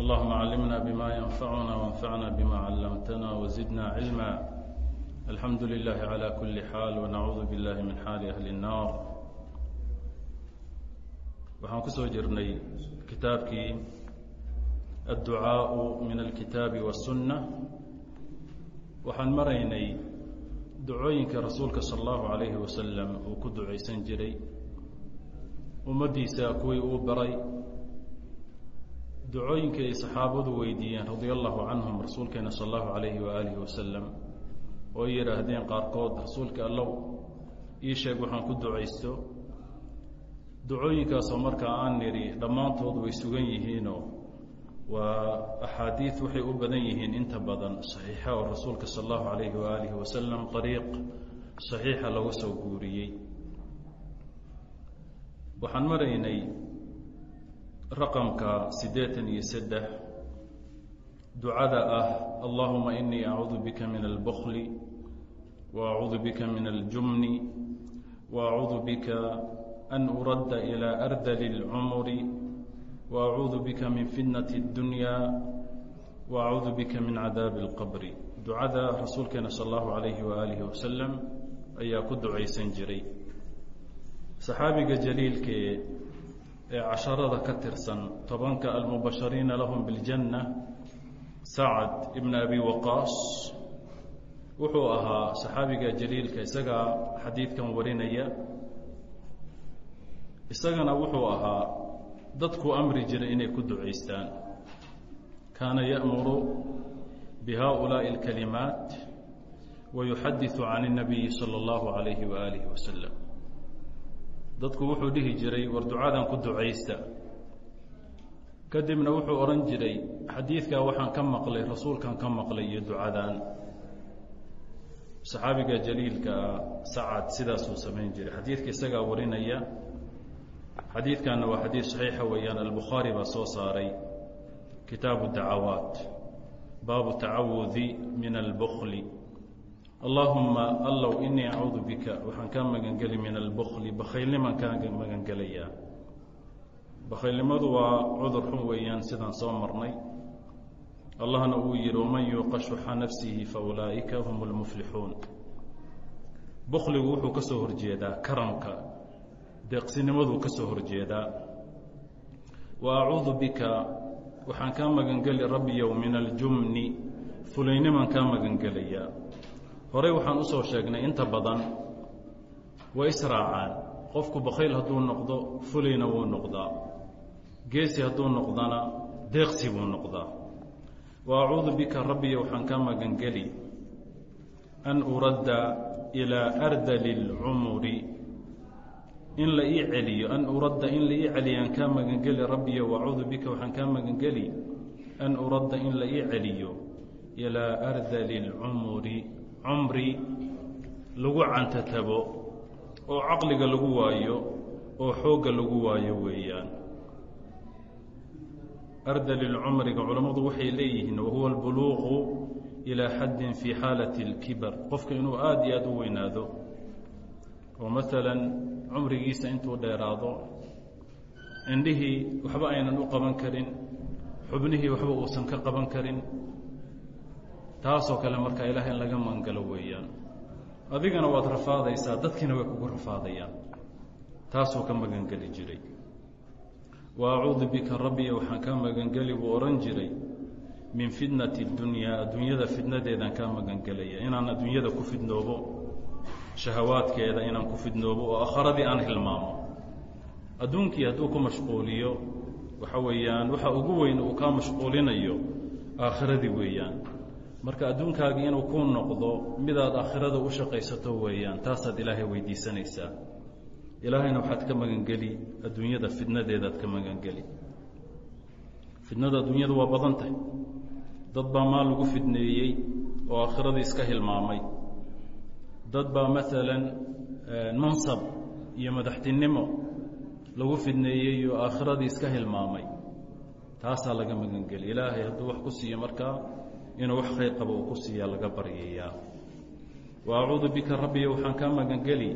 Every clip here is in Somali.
اللهم علمنا بما ينفعنا وانفعنا بما علمتنا وزدنا علما الحمد لله على كل حال ونعوذ بالله من حال أهل النار waxaan ku soo jirnay kitaabkii الducaaء min الkitaabi والsuنة waxaan maraynay ducooyinka rasuulka salى الlahu عalayhi wasalam uu ku ducaysan jiray ummaddiisa kuwii uu baray ducooyinka ay saxaabadu weydiiyeen radia allahu canhum rasuulkeena sal allahu alayhi waaalihi wasalam oo yidhaahdeen qaarkood rasuulka allow ii sheeg waxaan ku ducaysto. Ducooyinkaasoo markaa aan nidhi dhammaantood way sugan yihiinoo waa axaadiid waxay u badan yihiin inta badan saxiixa oo rasuulka sal allahu alayhi waaalihi wasalam ariiq saxiixa laga soo guuriyey. Waxaan maraynay raqamka siddeetan iyo saddex ducada ah allahuma inii acuudu bika min albukli wa acuudu bika min aljumni wa acuudu bika an uradda ilaa ardali اlcumuri wa acuudu bika min fitnati اddunya wa acuudu bika min cadaabi اlqabri ducada rasuulkeena sal allahu alayhi waaalihi wasalam ayaa ku ducaysan jiray saxaabiga jaliilkee ee casharada ka tirsan tobanka almubashariina lahum biاljanna sacad ibn abi waqaas wuxuu ahaa saxaabiga jaliilka isagaa xadiidkan warinaya isagana wuxuu ahaa dadkuu amri jiray inay ku ducaystaan kaana ya'muru bihaؤulaaءi اlkalimaat wa yuxadiثu can الnabiyi salى اllahu عalayhi waalihi wasalam dadku wuxuu dhihi jiray war ducadan ku ducaysta. Kadibna wuxuu odhan jiray xadiidkaa waxaan ka maqlay rasuulkan ka maqlay iyo ducadan saxaabiga jaliilkaa sacad sidaasuu samayn jiray. Xadiidka isagaa warinaya xadiidkanna waa xadiid saxiixa weeyaan albukhaari baa soo saaray kitaabu dacawaat baabu tacawudi min albukli allahuma allow inii acuudu bika waxaan kaa magangeli min albukli bakhaylnimaan kaa magangelayaa. Bakhaylnimadu waa cudur xun weeyaan sidaan soo marnay. Allahna uu yihi waman yuuqa shuxa nafsihi fa ulaa'ika hum lmuflixuun bukligu wuxuu ka soo horjeedaa karamka deeqsinimaduu ka soo horjeedaa. Wa acuudu bika waxaan kaa magangeli rabbiyow min aljumni fulaynimaan kaa magangelayaa horey waxaan u soo sheegnay inta badan way israacaan. Qofku bakhayl hadduu noqdo fulayna wuu noqdaa. Geesi hadduu noqdana deeqsi buu noqdaa. Wa acuudu bika rabbiya waxaan kaa magangeli an uradda ilaa ardali اlcumuri in la ii celiyo an uradda in la ii celiyaan kaa magangeli rabbiya waacuudu bika waxaan kaa magangeli an uradda in la ii celiyo ilaa ardali اlcumuri cumri lagu cantatabo oo caqliga lagu waayo oo xoogga lagu waayo weeyaan. Ardalilcumriga culammadu waxay leeyihiin wahuwa albuluuqu ilaa xaddin fii xaalati اlkibar qofka inuu aada iyo aada u weynaado oo maalan cumrigiisa intuu dheeraado indhihii waxba aynan u qaban karin xubnihii waxba uusan ka qaban karin taasoo kale marka ilaah in laga mangalo weeyaan. Adigana waad rafaadaysaa dadkiina way kugu rafaadayaan. Taasuu ka magangeli jiray. Wa acuudu bika rabbiya waxaan kaa magangeli buu odhan jiray min fitnati اdunyaa adduunyada fitnadeedaan kaa magangelaya inaan adduunyada ku fidnoobo shahawaadkeeda inaan ku fidnoobo oo aakharadii aan hilmaamo. Adduunkii hadduu ku mashquuliyo waxa weeyaan waxa ugu weyn uu kaa mashquulinayo aakhiradii weeyaan marka adduunkaagii inuu ku noqdo midaad aakhirada u shaqaysato weeyaan taasaad ilaahay weydiisanaysaa. Ilaahayna waxaad ka magangeli adduunyada fidnadeedaad ka magangeli. Fidnada adduunyadu waa badan tahay. Dad baa maal lagu fidneeyey oo aakhiradii iska hilmaamay. Dad baa maalan mansab iyo madaxtinimo lagu fidneeyey oo aakhiradii iska hilmaamay. Taasaa laga magangeli. Ilaahay hadduu wax ku siiyo markaa inuu wax khayr qabo uu ku siiyaa laga baryayaa wa acuudu bika rabbiyo waxaan kaa magangeli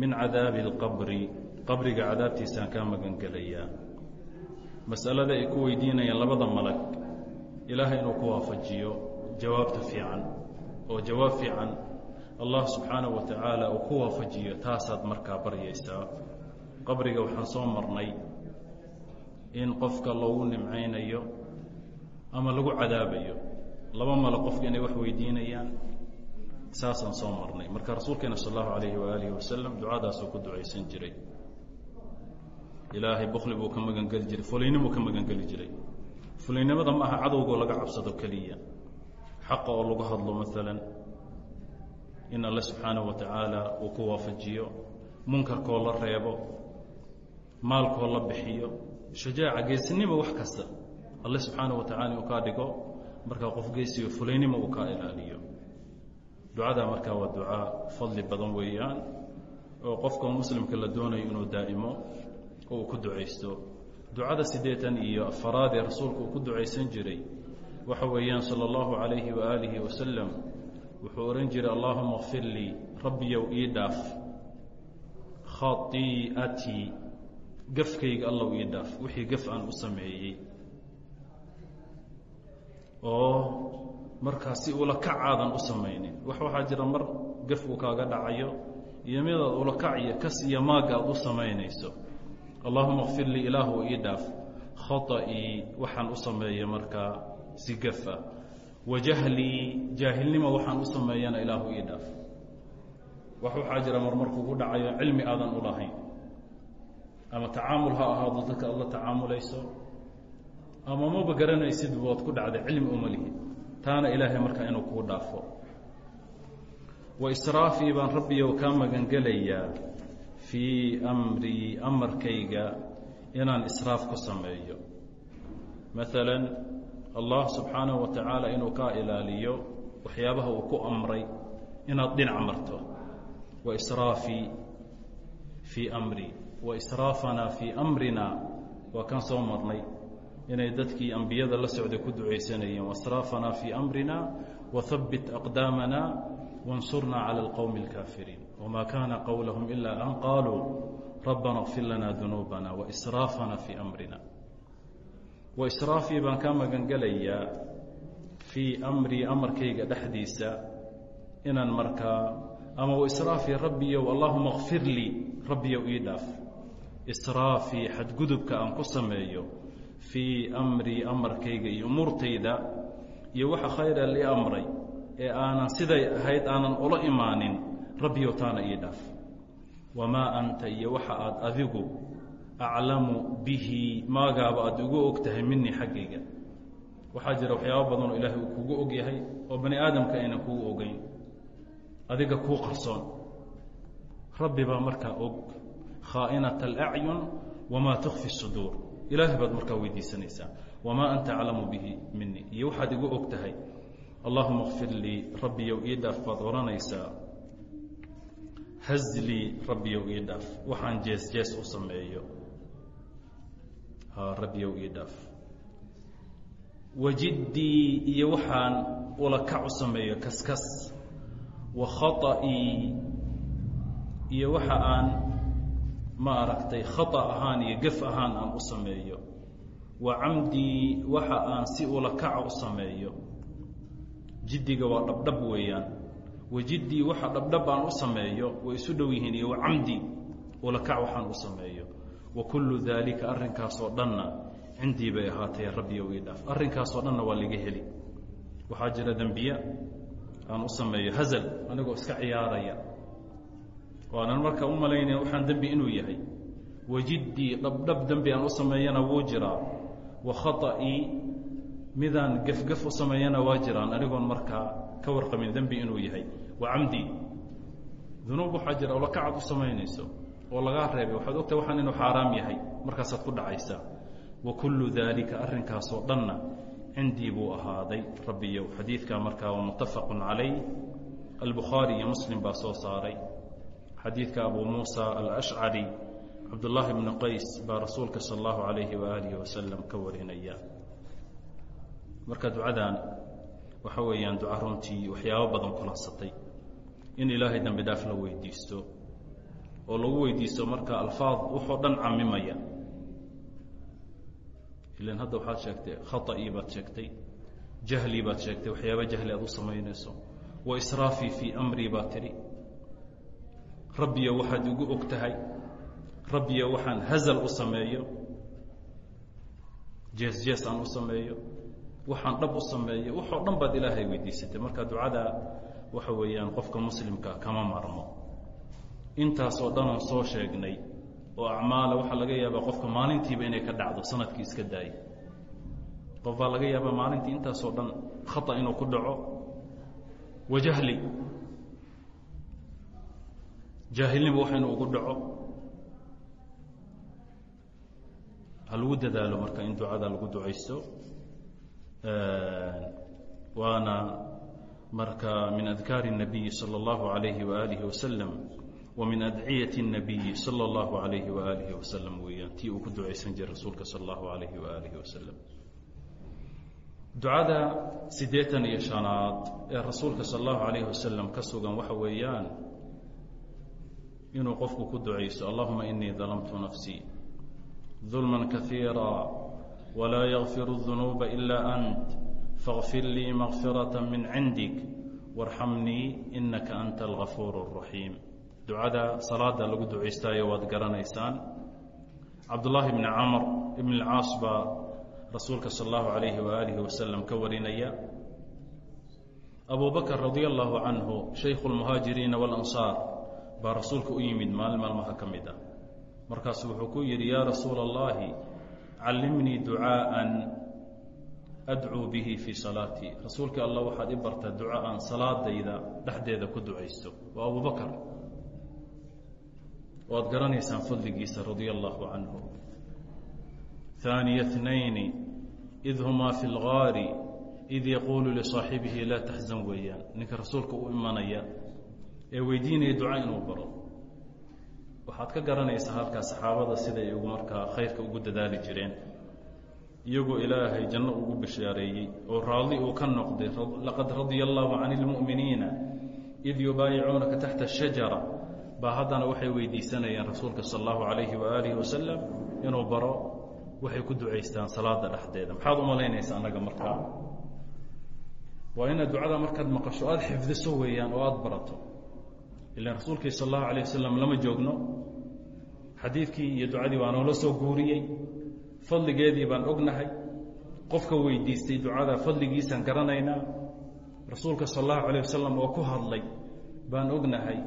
min cadaabi اlqabri qabriga cadaabtiisaan kaa magangelayaa. Masalada ay ku weydiinayaan labada malag ilaahay inuu ku waafajiyo jawaabta fiican. Oo jawaab fiican allah subxaanaه wa tacaala uu ku waafajiyo taasaad markaa baryaysaa. Qabriga waxaan soo marnay in qofka loogu nimcaynayo ama lagu cadaabayo laba male qofka inay wax weydiinayaan saasaan soo marnay. Marka rasuulkeena sal allahu alayhi waalihi wasalam ducadaasuu ku ducaysan jiray. Ilaahay bukli buu ka magangeli jiray fuliynimuu ka magangeli jiray. Fuliynimada ma cadowgoo laga cabsado keliya. Xaqa oo lagu hadlo maalan in alle subxaanaه wa tacaala uu ku waafajiyo munkarkoo la reebo maalkoo la bixiyo shajaaca geesinimo wax kasta alle subxaanaه wa tacala uu kaa dhigo marka qof geysiga fulaynima uu kaa ilaaliyo. Ducada markaa waa ducaa fadli badan weeyaan oo qofka muslimka la doonayo inuu daa'imo oo uu ku ducaysto. Ducada siddeetan iyo afaraad ee rasuulka uu ku ducaysan jiray waxa weeyaan sala allahu calayhi waaalihi wasalam wuxuu odhan jiray allaahuma kfir lii rabbiyow ii dhaaf khai'atii gafkayga allow ii dhaaf. Wixii gaf aan u sameeyey oo markaa si ula kac aadan u samaynin. Wax waxaa jira mar gaf uu kaaga dhacayo iyo midaad ula kac iyo kas iyo maagga aad u samaynayso. Allahuma kfir lii ilaahu ii dhaaf. Khaطa'ii waxaan u sameeyey markaa si gafa. Wajahlii jaahilnimo waxaan u sameeyana ilaahu ii dhaaf. Wax waxaa jira marmar kugu dhacayo cilmi aadan u lahayn. Ama tacaamul ha ahaado dadka aad la tacaamulayso ama maba garanaysid bood ku dhacday cilmi uma lihid taana ilaahay markaa inuu kuu dhaafo. Wa israafii baan rabbiyow kaa magangelayaa fii amrii amarkayga inaan israaf ku sameeyo. Maalan allah subxaanaه wa tacaala inuu kaa ilaaliyo waxyaabaha uu ku amray inaad dhinac marto. Wa israafii fii amri. Wa israafanaa fii amrina waa kan soo marnay inay dadkii ambiyada la socday ku ducaysanayeen wasraafanaa fii amrina wahabbit aqdaamana wansurnaa cala alqowmi alkaafiriin wamaa kaana qowlahum ilaa an qaaluu rabbana kfir lana dunuubana waisraafana fii amrina. Waisraafii baan kaa magangelayaa fii amrii amarkayga dhexdiisa inaan markaa ama waisraafii rabbiyow allaahuma kfir lii rabbiyow ii dhaaf. Israafii xadgudubka aan ku sameeyo fii amrii amarkayga iyo umuurtayda iyo waxa khayra lii amray ee aanan siday ahayd aanan ula imaanin rabbiyow taana ii dhaaf. Wamaa anta iyo waxa aad adigu aclamu bihi maagaaba aad ugu og tahay minii xaggayga. Waxaa jira waxyaaba badan oo ilaahay uu kugu og yahay oo bani aadamka aynan kugu ogeyn. Adiga kuu qarsoon. Rabbi baa markaa og khaa'inata alacyun wamaa tukfi suduur ilaahay baad markaa weydiisanaysaa. Wamaa anta aclamu bihi minii iyo waxaad igu og tahay. Allahuma kfir lii rabbiyow ii dhaaf baad odhanaysaa hazlii rabbiyow ii dhaaf. Waxaan jees jees u sameeyo. Rabbiyow ii dhaaf. Wajiddii iyo waxaan ula kac u sameeyo kaskas. Wa khaطa'ii iyo waxa aan ma aragtay khata ahaan iyo gaf ahaan aan u sameeyo. Wa camdii waxa aan si ula kaca u sameeyo. Jiddiga waa dhabdhab weeyaan. Wajiddii waxa dhabdhab aan u sameeyo way isu dhow yihiin iyo wacamdi ula kac waxaan u sameeyo. Wa kullu daalika arrinkaasoo dhanna cindii bay ahaatay rabbiyow ii dhaaf. Arrinkaasoo dhanna waa laga heli. Waxaa jira dembiye aan u sameeyo hazal anigoo iska ciyaaraya oo aanan marka u malaynayn waxaan dembi inuu yahay. Wajiddii dhabdhab dembi aan u sameeyana wuu jiraa. Wa khaطa'ii midaan gefgef u sameeyana waa jiraan anigoon markaa ka warqabin dembi inuu yahay. Wa camdi dunuub waxaa jira oo lakacaad u samaynayso oo lagaa reebay. Waxaad ogtahay waxaan inuu xaaraam yahay markaasaad ku dhacaysaa. Wa kullu daalika arrinkaasoo dhanna cindii buu ahaaday rabbiyow xadiidkaa markaa waa muttafaqu calayh. Albukhaari iyo muslim baa soo saaray xadiidka abu muusa alashcari cabdullaahi bnu qays baa rasuulka sal allahu alayhi waaalihi wasalam ka warinaya. Marka ducadan waxa weeyaan duca runtii waxyaabo badan kulansatay in ilaahay dambi dhaaf la weydiisto oo lagu weydiisto marka alfaad wuxoo dhan camimaya ilan hadda waxaad sheegtay khaطa'ii baad sheegtay jahlii baad sheegtay waxyaaba jahli aad u samaynayso wa israafii fii amrii baad tidhi rabbiyo waxaad igu og tahay rabbiyo waxaan hazal u sameeyo jees jees aan u sameeyo waxaan dhab u sameeyo waxoo dhan baad ilaahay weydiisatay. Marka ducada waxa weeyaan qofka muslimka kama marmo. Intaasoo dhanoo soo sheegnay oo acmaala waxaa laga yaabaa qofka maalintiiba inay ka dhacdo sannadkii iska daaya qof baa laga yaabaa maalintii intaasoo dhan khata inuu ku dhaco. Wajahli jaahilnimo wax inuu ugu dhaco ha lagu dadaalo marka in ducada lagu ducaysto waana marka min adkaari الnabiyi salى اllahu عalayhi waalihi wasalam wa min adciyaة الnabiyi salى اllahu عalayhi waalihi wasalam weeyaan tii uu ku ducaysan jiray rasuulka salى اllahu عalayhi waalihi wasalam ducada siddeetan iyo shanaad ee rasuulka sal allahu alayh wasalam ka sugan waxa weeyaan inuu qofku ku ducayso allahuma inii dalamtu nafsii dulma kaiira walaa yakfiru dunuuba ilaa ant faqfir lii makfirata min cindik warxamnii inaka anta algafuur اraxiim ducada salaada lagu ducaystaayo waad garanaysaan. Cabdullaahi bni camr ibn اlcaas baa rasuulka sal allahu alayhi waaalihi wasalam ka warinaya. Abu bakr radi allahu canhu shaykhu lmuhaajiriina walansaar baa rasuulka u yimid maalin maalmaha ka mid ah. Markaasu wuxuu ku yidhi yaa rasuula اllaahi callimnii ducaaan adcuu bihi fii salaatii rasuulka allah waxaad i bartaa duca aan salaadayda dhexdeeda ku ducaysto. Waa abu waad garanaysaan fadligiisa radia allaahu canhu. Haaniya nayni id humaa fi اlgaari id yaquulu lisaaxibihi laa taxzan weeyaan. Ninka rasuulka u imanaya ee weydiinaya duca inuu baro. Waxaad ka garanaysaa halkaa saxaabada siday markaa khayrka ugu dadaali jireen. Iyagoo ilaahay janno ugu bishaareeyey oo raalli uu ka noqday laqad radia allaahu can ilmu'miniina id yubaayicuunaka taxta ashajara baa haddana waxay weydiisanayeen rasuulka sal allahu calayhi waaalihi wasalam inuu baro waxay ku ducaystaan salaada dhexdeeda. Maxaad u malaynaysa annaga markaa? Waa inaad ducada markaad maqasho aada xifdiso weeyaan oo aada barato ila rasuulkii sal allahu alayh lama joogno. Xadiidkii iyo ducadii waa noola soo guuriyey. Fadligeedii baan ognahay. Qofka weydiistay ducada fadligiisaan garanaynaa. Rasuulka sal allahu alayh oo ku hadlay baan ognahay.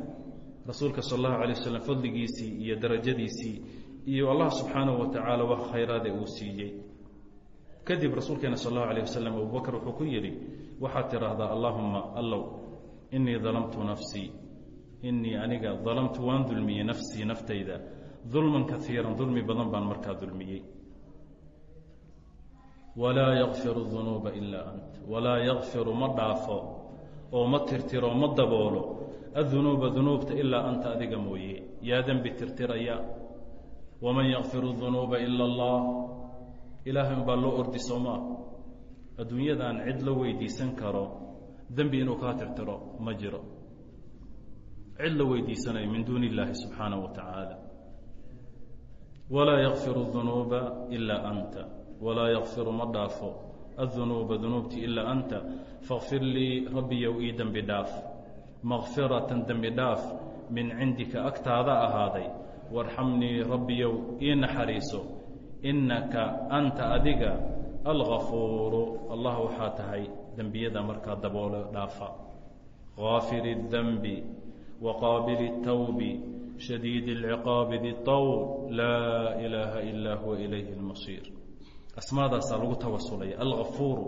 Rasuulka sal allahu alayh fadligiisii iyo darajadiisii iyo allah subxaanahu wa tacaala wax khayraade uu siiyey. Kadib rasuulkeena sal allahu alayh wasalam abubakr wuxuu ku yidhi waxaad tidhaahdaa allahuma allow inii dalamtu nafsii inii aniga dalamtu waan dulmiyey nafsii naftayda. Dulman kaiira dulmi badan baan markaa dulmiyey. Walaa yakfiru dunuuba ilaa ant. Walaa yakfiru ma dhaafo oo ma tirtiro ma daboolo. Adunuuba dunuubta ilaa anta adiga mooye. Yaa dembi tirtiraya. Waman yakfiru dunuuba ila allah. Ilaahay umbaa loo ordi soomaa adduunyadan cid la weydiisan karo dembi inuu kaa tirtiro ma jiro cid la weydiisanayo min duuni illaahi subxaanaه wa tacaala. Walaa yakfiru dunuuba ilaa anta. Walaa yakfiru ma dhaafo adunuuba dunuubti ilaa anta. Fakfir lii rabbiyow ii dembi dhaaf. Makfiratan dembi dhaaf min cindika agtaada ahaaday. Warxamnii rabbiyow ii naxariiso. Innaka anta adiga algafuuru allah waxaa tahay dembiyada markaa daboolo dhaafa. Gaafiri اddenbi waqaabili اtawbi shadiidi اlciqaabi di طawl laa ilaaha ilaa huwa ilayhi اlmasiir asmaadaasaa lagu tawasulaya algafuuru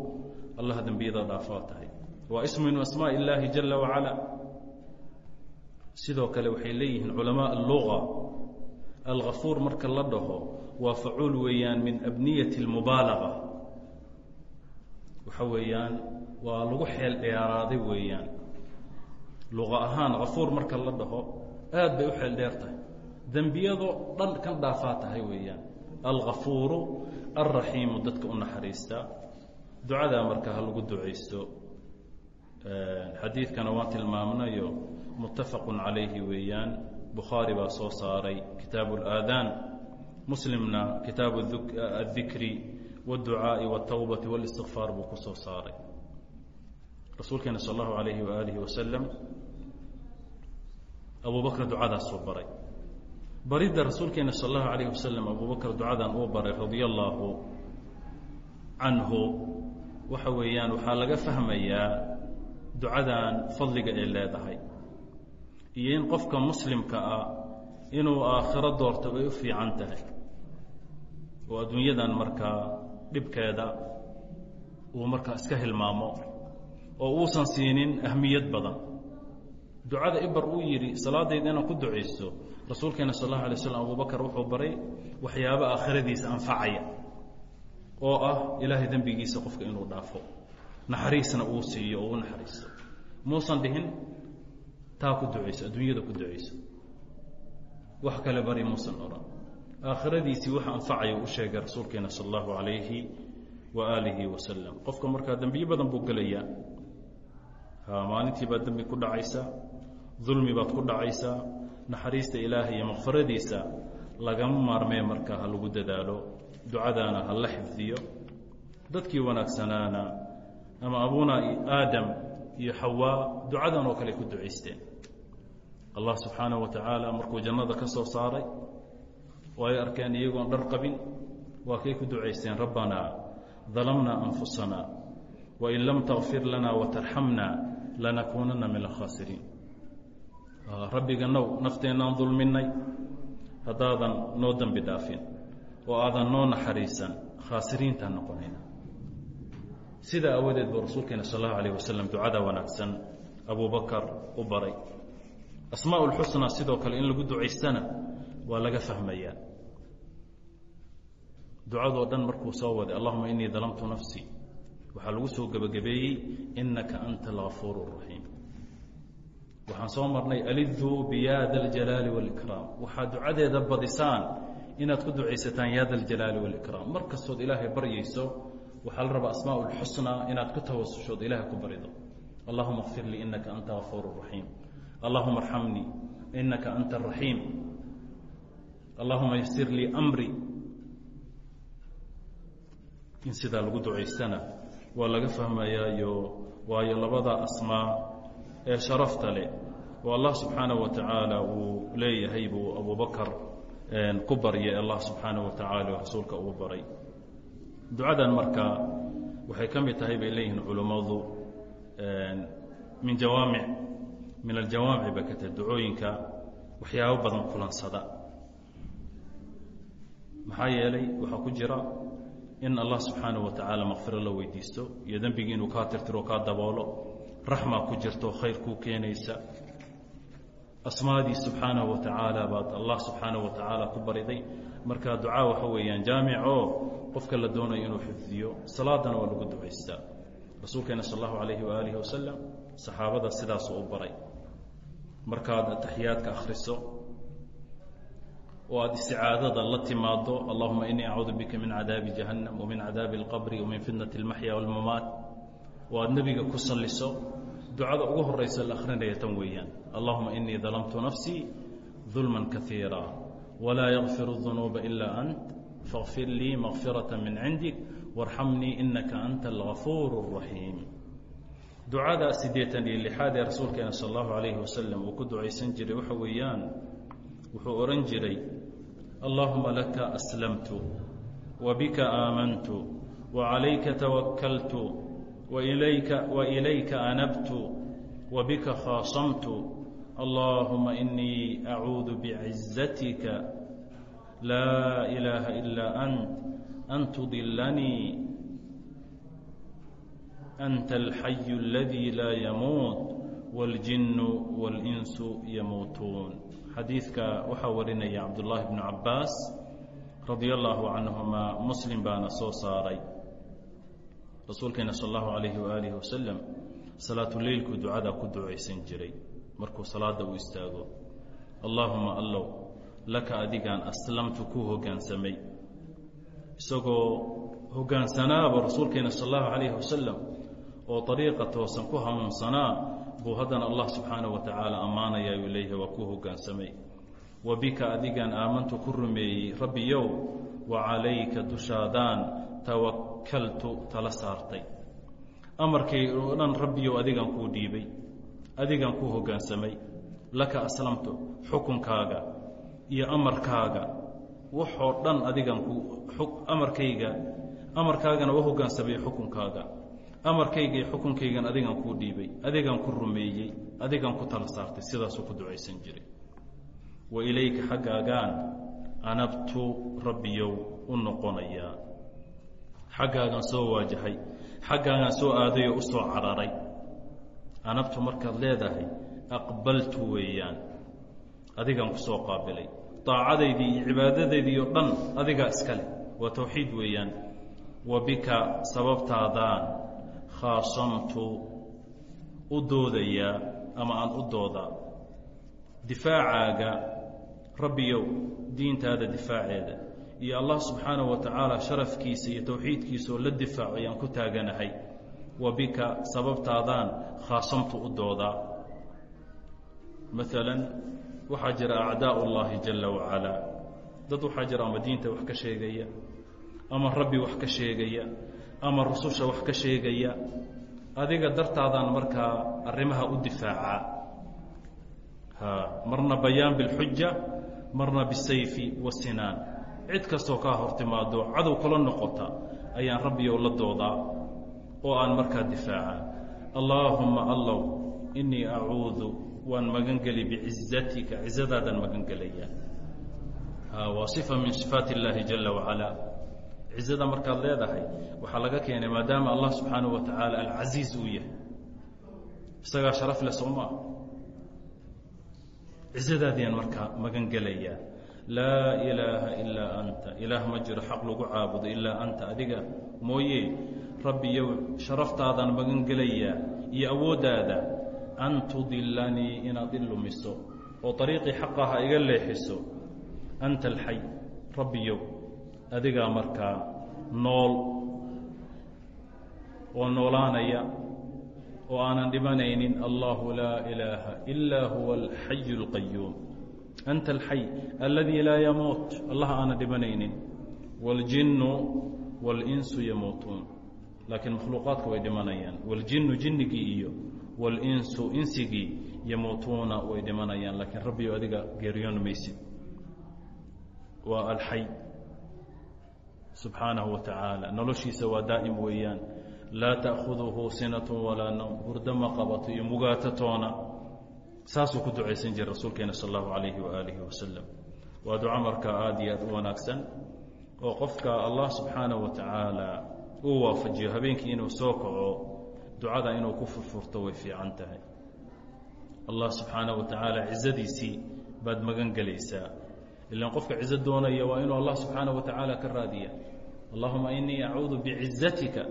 allah dembiyada dhaafaa tahay waa ismu min asmaa illaahi jala wacala sidoo kale waxay leeyihiin culamaa alluga algafuur marka la dhaho waa facuul weeyaan min abniyati اlmubaalaga waxa weeyaan waa lagu xeel dheeraaday weeyaan luqa ahaan kafuur marka la dhaho aad bay u xeel dheer tahay dembiyadoo dhan kan dhaafaa tahay weeyaan alkafuuru alraxiimu dadka u naxariista ducadaa marka ha lagu ducaysto xadiidkana waan tilmaamnayo muttafaqu calayhi weeyaan bukhaari baa soo saaray kitaabu اlaadaan muslimna kitaabu adikri wاdducaaءi wاtawbati wاlistikfaar buu ku soo saaray rasuulkeena sal allahu alayhi waalihi wasalam abu bakr ducadaasuu baray. Baridda rasuulkeena sal allahu alayh wasalam abu bakr ducadan uu baray radia allaahu canhu waxa weeyaan waxaa laga fahmayaa ducadan fadliga ay leedahay. Iyo in qofka muslimka ah inuu aakhiro doorto bay u fiican tahay. Oo adduunyadan markaa dhibkeeda uu markaa iska hilmaamo oo uusan siinin ahmiyad badan ducada ibar uu yidhi salaadayda inaan ku ducaysto rasuulkeena sal allahu alay slam abubakar wuxuu baray waxyaabo aakhiradiisa anfacaya oo ah ilaahay dembigiisa qofka inuu dhaafo naxariisna uu siiyo oo u naxariisto muusan dhihin taa ku ducayso adduunyada ku ducayso. Wax kale bari muusan odhan. Aakhiradiisii waxa anfacaya u sheegay rasuulkeena sal allahu calayhi wa aalihi wasalam qofka markaa dembiyo badan buu gelayaa maalintii baad dembi ku dhacaysaa dulmi baad ku dhacaysaa naxariista ilaahay iyo makfaradiisa lagama maarmee markaa ha lagu dadaalo. Ducadaana ha la xifdiyo. Dadkii wanaagsanaana ama abuna aadam iyo xawaa ducadan oo kale ku ducaysteen allah subxaanaه wa tacaala markuu jannada ka soo saaray oo ay arkeen iyagoon dhar qabin waa kay ku ducaysteen rabbanaa dalamna anfusana wain lam takfir lana watarxamna lanakuunana min alkhaasiriin Ah, rabbiganow nafteenaan dulminnay haddaadan noo dembi dhaafin oo aadan noo naxariisan khaasiriintaan noqonayna. Sidaa awadeed buu rasuulkeena sal allahu alayh wasalam ducada wanaagsan abubakar u baray. Asmaa ulxusna sidoo kale in lagu ducaystana waa laga fahmayaa. Ducadoo dhan markuu soo waday allahuma inii dalamtu nafsii waxaa lagu soo gebagabeeyey inaka anta algafuur raxiim waxaan soo marnay aliduu biya da اljalaali wاlkraam waxaad ducadeeda badisaan inaad ku ducaysataan ya da اljalaali wاlkraam mar kastood ilaahay baryayso waxaa la rabaa asmaa اlxusnaa inaad ku tawasushood ilaahay ku barido allahuma اkfir lii inaka anta gafuur الraxiim allahuma arxamnii inaka anta الraxiim allahuma yasir lii amri in sidaa lagu ducaystana waa laga fahmayaayo waayo labada asmaa ee sharafta leh oo allah subxaanaه wa tacaala uu leeyahay buu abubakar ku baryay allah subxaanaه wa tacaala rasuulka ugu baray ducadan marka waxay ka mid tahay bay leeyihiin culummadu min jawaamic min aljawaamic bay ka tahay ducooyinka waxyaabo badan kulansada maxaa yeelay waxaa ku jira in allah subxaanaه wa tacaala makfiro la weydiisto iyo dembigii inuu kaa tirtiro kaa daboolo raxma ku jirto khayr kuu keenaysa. Asmaadii subxaanahu wa tacaala baad allah subxaanahu wa tacaala ku bariday. Marka ducaa waxa weeyaan jaamic oo qofka la doonayo inuu xifdiyo salaadana waa lagu ducaystaa rasuulkeena sal allahu alayhi waaalihi wasalam saxaabada sidaasuu u baray. Markaad ataxiyaadka akhriso oo aada isticaadada la timaado allahuma inii acuudu bika min cadaabi jahannam wamin cadaabi alqabri wamin fitnati almaxya walmamaat oo aada nebiga ku salliso ducada ugu horaysa la akhrinaya tan weeyaan allahuma inii dalamtu nafsii dulma kaiira walaa yakfir الdunuuba ila ant faاkfir lii makfiraة min cindik warxamnii inaka anta algafuur الraxiim ducada siddeetan iyo lixaad ee rasuulkeena sal allahu alayhi wasalam uu ku ducaysan jiray waxa weeyaan wuxuu odhan jiray allahuma laka aslamtu wabika aamantu wacalayka tawakaltu wailayka anabtu wabika khaasamtu allahuma inii acuudu bicizatika laa ilaaha ilaa ant an tudilanii anta alxayu aladii laa yamuut waاljinu wاlinsu yamuutuun xadiidka waxaa warinaya cabdullaahi bnu cabbaas radia allaahu canhuma muslim baana soo saaray rasuulkeena sal allahu alayhi waaalihi wasalam salaatuleylku ducada ku ducaysan jiray. Markuu salaada u istaago allaahuma allow laka adigaan aslamtu ku hoggaansamay isagoo hoggaansanaaba rasuulkeena sal allahu calayhi wasalam oo ariiqa toosan ku hanuunsanaa buu haddana allah subxaanaه wa tacaala ammaanaya uu leeyahay waa ku hoggaansamay wa bika adigaan aamantu ku rumeeyey rabbiyow wa calayka dushaadaan tawakaltu tala saartay. Amarkay oo dhan rabbiyow adigaan kuu dhiibay adigaan kuu hoggaansamay laka aslamtu xukunkaaga iyo amarkaaga. Waxoo dhan adigaan ku amarkayga amarkaagana u hoggaansamay xukunkaaga. Amarkayga iyo xukunkaygan adigaan kuu dhiibay adigaan ku rumeeyey adigaan ku tala saartay. Sidaasuu ku ducaysan jiray. Wa ilayka xaggaagaan anabtu rabbiyow u noqonayaa xaggaagaan soo waajahay xaggaagaan soo aadayoo u soo cararay. Anabtu markaad leedahay aqbaltu weeyaan. Adigaan ku soo qaabilay. Daacadaydii iyo cibaadadaydii oo dhan adigaa iska leh. Waa tawxiid weeyaan. Wa bika sababtaadaan khaasamtu u doodayaa ama aan u doodaa. Difaacaaga rabbiyow diintaada difaaceeda iyo allah subxaanaه wa tacaala sharafkiisa iyo towxiidkiisa oo la difaaco ayaan ku taaganahay. Wa bika sababtaadaan khaasamtu u doodaa. Maalan waxaa jira acdaa llaahi jala wacalaa dad waxaa jira ama diinta wax ka sheegaya ama rabbi wax ka sheegaya ama rususha wax ka sheegaya. Adiga dartaadaan markaa arrimaha u difaacaa marna bayaan biاlxuja marna bisayfi wasinaan cid kastoo kaa hor timaado cadow kula noqota ayaan rabbiyow la doodaa oo aan markaa difaaca allaahumma allow innii acuudu waan magan bicizatika cizadaadaan magan waa ifa min sifaat illaahi jala wacalaa cizada markaad leedahay waxaa laga keenay maadaama allah subxaanahu wa tacaala alcasiiz uu yahay. Isagaa sharaf leh soo maa cizadaadiyaan markaa magan laa ilaaha ilaa anta. Ilaah ma jiro xaq lagu caabudo ilaa anta. Adiga mooye rabbiyow sharaftaadaan magan gelayaa iyo awooddaada an tudilanii inaad i lumiso oo ariiqii xaqaha iga leexiso. Anta alxay rabbiyow adigaa markaa nool oo noolaanaya oo aanan dhimanaynin allahu laa ilaaha ilaa huwa alxayu اlqayuum anta alxay aladii laa yamuut allah aanan dhimanaynin waاljinnu waاlinsu yamuutuun laakiin makhluuqaadka way dhimanayaan waاljinnu jinnigii iyo waاlinsu insigii yamuutuuna way dhimanayaan laakiin rabbiyo adiga geeriyoon maysid waa alxay subxaanahu wa tacaala noloshiisa waa daa'im weeyaan laa ta'khuduhu sinatu walaa nawm hurdo ma qabato iyo mugaato toona saasuu ku ducaysan jiray rasuulkeena sal allahu calayhi waaalihi wasalam waa duco markaa aada iyo aad u wanaagsan oo qofka allah subxaanahu wa tacaala uu waafajiyo habeenkii inuu soo kaco ducada inuu ku furfurto way fiican tahay. Allah subxaanahu wa tacaala cizadiisii baad magan gelaysaa. Ilan qofka cizo doonaya waa inuu allah subxaanaه wa tacaala ka raadiya allahuma inii acuudu bicizatika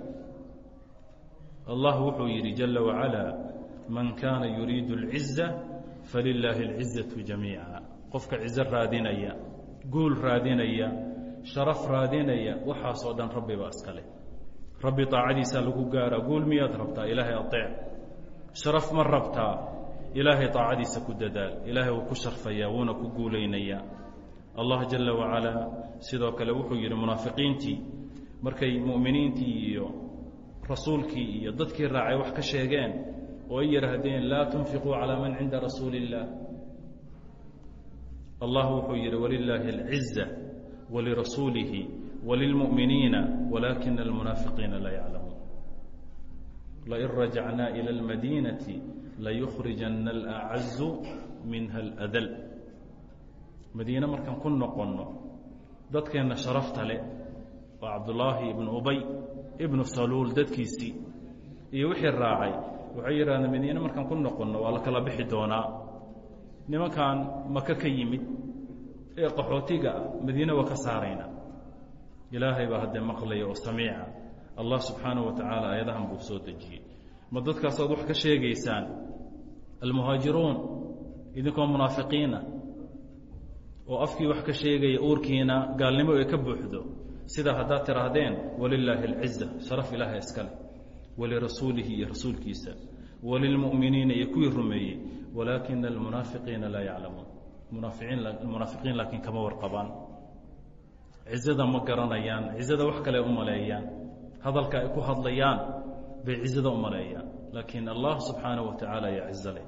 allah wuxuu yidhi jala wacalaa man kaana yuriidu اlciza falilaahi اlcizaةu jamiica qofka cizo raadinaya guul raadinaya sharaf raadinaya waxaasoo dhan rabbi baa iska leh rabbi طaacadiisaa lagu gaara guul miyaad rabtaa ilaahay aطeec sharaf ma rabtaa ilaahay طaacadiisa ku dadaal ilaahay wuu ku sharfayaa wuuna ku guulaynayaa allah jala wacalaa sidoo kale wuxuu yidhi munaafiqiintii markay mu'miniintii iyo rasuulkii iyo dadkii raacay wax ka sheegeen oo ay yidhaahdeen laa tunfiquu calaa man cinda rasuuli اllah allah wuxuu yidhi walilaahi اlciza walirasuulihi walilmu'miniina walaakina almunaafiqiina laa yaclamuun lain rajacnaa ila اlmadiinati layukhrijana alacazu minha اladl madiine markaan ku noqonno dadkeenna sharafta leh oo cabdullaahi ibnu ubay ibnu saluul dadkiisii iyo wixii raacay waxay yidhahdeen madiine markaan ku noqonno waa la kala bixi doonaa. Nimankan maka ka yimid ee qaxootiga ah madiine ka saaraynaa ilaahay baa haddee maqlaya oo samiica. Allah subxaanaه wa tacaala aayadahan buu soo dejiyey. Ma dadkaasaad wax ka sheegaysaan? Almuhaajiruun idinkoo munaafiqiina oo afkii wax ka sheegaya uurkiina gaalnimo ay ka buuxdo. Sidaa haddaad tidhaahdeen walilaahi اlciza sharaf ilaaha iskale walirasuulihi iyo rasuulkiisa walilmu'miniina iyo kuwii rumeeyey walaakina almunaafiqiina laa yaclamuun munaafiqiin laakiin kama warqabaan cizada ma garanayaan cizada wax kale u maleeyaan hadalka ay ku hadlayaan bay cizada u maleeyaan laakiin allah subxaanaه wa tacaala ayaa cizo leh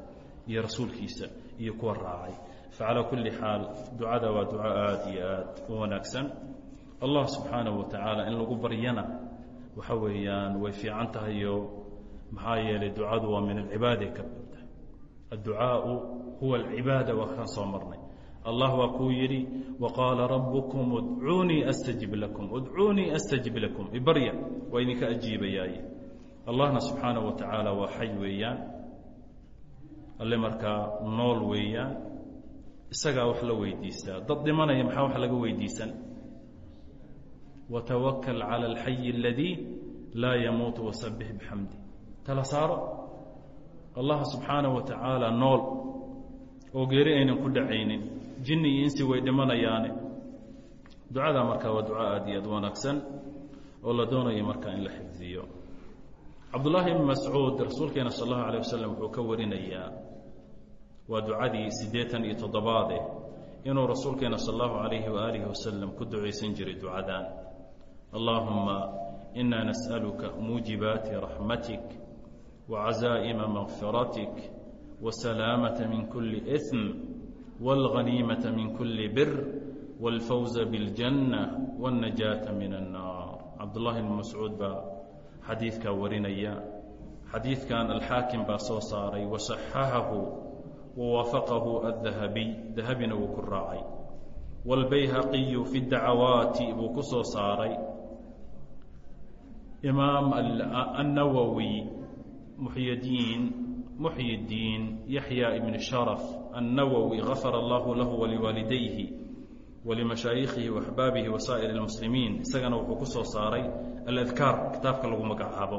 iyo rasuulkiisa iyo kuwa raacay facalaa kulli xaal ducada waa duco aad iyo aad u wanaagsan allah subxaanaه wa tacaala in lagu baryana waxa weeyaan way fiican tahayo. Maxaa yeelay ducadu waa min alcibaaday ka midta adducaau huwa alcibaada waa kaan soo marnay. Allah waa kuu yidhi waqaala rabbukum udcuunii astajib lakum udcuunii astajib lakum. Ibarya waa idinka ajiibayaaye allahna subxaanaه wa tacaala waa xay weeyaan. Alle markaa nool weeyaan. Isagaa wax la weydiistaa. Dad dhimanaya maxaa wax laga weydiisan watawakal calى اlxayi اladii laa yamuutu wasabix bixamdi tala saaro allah subxaanaه wa tacaala nool oo geeri aynan ku dhacaynin jinni iyo insi way dhimanayaane ducada markaa waa duco aad iyo aad wanaagsan oo la doonayo markaa in la xifdiyo cabdullaahi ibn mascuud rasuulkeena sal allahu alيh wasalam wuxuu ka warinayaa waa ducadii siddeetan iyo toddobaade inuu rasuulkeena sal allahu alayhi waaalihi wasalam ku ducaysan jiray ducadan allahuma ina nas'aluka muujibaati raxmatik wacazaa'ima makfiratik wasalaamata min kuli ism wاlghaniimata min kuli bir wاlfawza biاljanna wاlnajaata min annaar cabdullahi ibn mascuud baa xadiidkaa warinaya xadiidkan alxaakim baa soo saaray wasaxahahu wawaafaqahu addahabiy dahabina wuu ku raacay wاlbayhaqiyu fi dacawaati buu ku soo saaray imaam annawowi muxydiin muxyi اdiin yaxya ibn sharaf annawowi gafara allahu lahu waliwaalidayhi walimashaayikhihi waxbaabihi wasaa'ir اlmuslimiin isagana wuxuu ku soo saaray aladkaar kitaabka lagu magacaabo.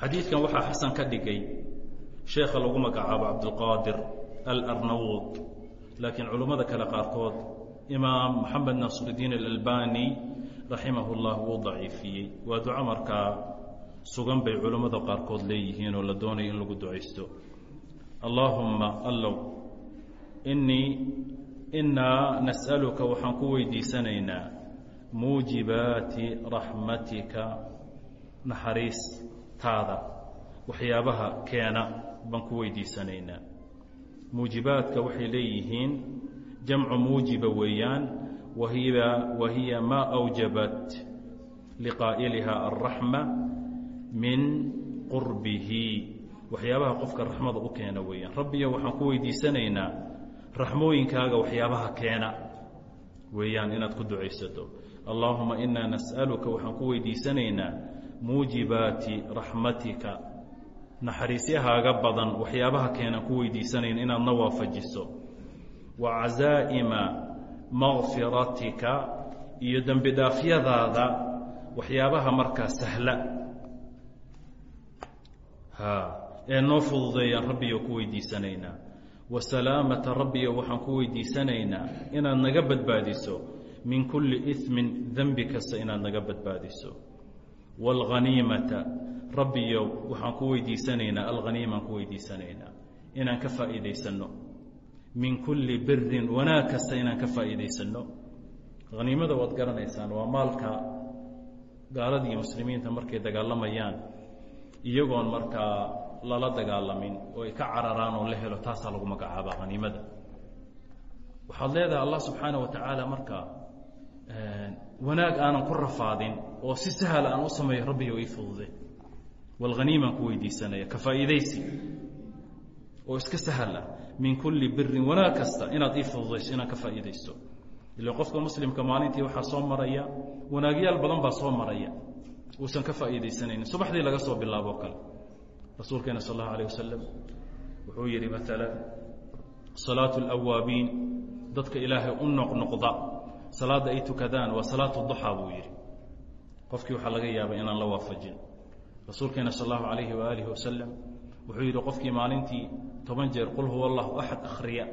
Xadiidkan waxaa xasan ka dhigay sheekha lagu magacaabo cabdulqaadir alarnawud laakiin culummada kale qaarkood imaam moxamed naasiruddiin alalbani raximah اllah wuu daciifiyey. Waa duco markaa sugan bay culummada qaarkood leeyihiin oo la doonayo in lagu ducaysto. Allaahumma allow inii inaa nas'aluka waxaan ku weydiisanaynaa muujibaati raxmatika naxariistaada waxyaabaha keena baan ku weydiisanaynaa. Muujibaadka waxay leeyihiin jamcu muujiba weeyaan wahiya maa awjabat liqaa'iliha alraxma min qurbihi waxyaabaha qofka raxmada u keena weeyaan rabbiyo waxaan ku weydiisanaynaa raxmooyinkaaga waxyaabaha keena weeyaan inaad ku ducaysato allaahuma inaa nas'aluka waxaan ku weydiisanaynaa muujibaati raxmatika naxariisyahaaga badan waxyaabaha keenaan ku weydiisanayna inaadna waafajiso wa cazaa'ima makfiratika iyo dembi dhaafyadaada waxyaabaha markaa sahla. Ee noo fududeeyaan rabbiyo ku weydiisanaynaa. Wasalaamata rabbiyo waxaan ku weydiisanaynaa inaad naga badbaadiso. Min kulli ismin dembi kasta inaad naga badbaadiso. Wاlghaniimata rabbiyow waxaan ku weydiisanaynaa alghaniimaan ku weydiisanaynaa. Inaan ka faa'iidaysanno min kulli birin wanaag kasta inaan ka faa'iidaysanno haniimada waad garanaysaan waa maalka gaalada iyo muslimiinta markay dagaalamayaan iyagoon markaa lala dagaalamin oo ay ka cararaan oo la helo taasaa lagu magacaabaa haniimada waxaad leedahay allah subxaana wa tacaala markaa wanaag aanan ku rafaadin oo si sahal aan u sameeyo rabbiyo ii fudude. Walhaniimaan ku weydiisanaya ka faa'iidaysi. Oo iska sahal ah min kulli birin wanaag kasta inaad ii fududayso inaan ka faa'iidaysto. Ila qofka muslimka maalintii waxaa soo maraya wanaagyaal badan baa soo maraya uusan ka faa'iidaysanaynin. Subaxdii laga soo bilaabo kale rasuulkeena sal allahu alayh wasalam wuxuu yidhi maalan salaatu alawaabiin dadka ilaahay u noqnoqda salaadda ay tukadaan waa salaatu duxaa buu yidhi. Qofkii waxaa laga yaabay inaan la waafajin. Rasuulkeena sal allahu alayhi waaalihi wasalam wuxuu yidhi qofkii maalintii toban jeer qul huwa allahu axad akhriya.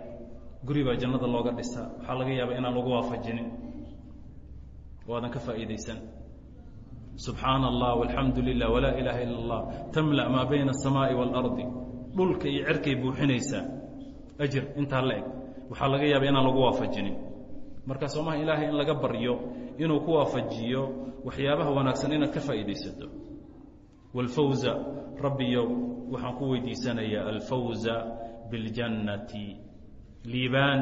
Guri baa jannada looga dhisaa waxaa laga yaabaa inaan lagu waafajinin. Oo aadan ka faa'iidaysan. Subxaana allah walxamdu lilah walaa ilaaha ila allah tamla maa bayna asamaa'i waalardi dhulka iyo cerkay buuxinaysaa ajir intaa la eg. Waxaa laga yaaba inaan lagu waafajinin. Marka soomaha ilaahay in laga baryo inuu ku waafajiyo waxyaabaha wanaagsan inaad ka faa'iidaysato. Wاlfawza rabbiyow waxaan ku weydiisanayaa alfawza biاljannati liibaan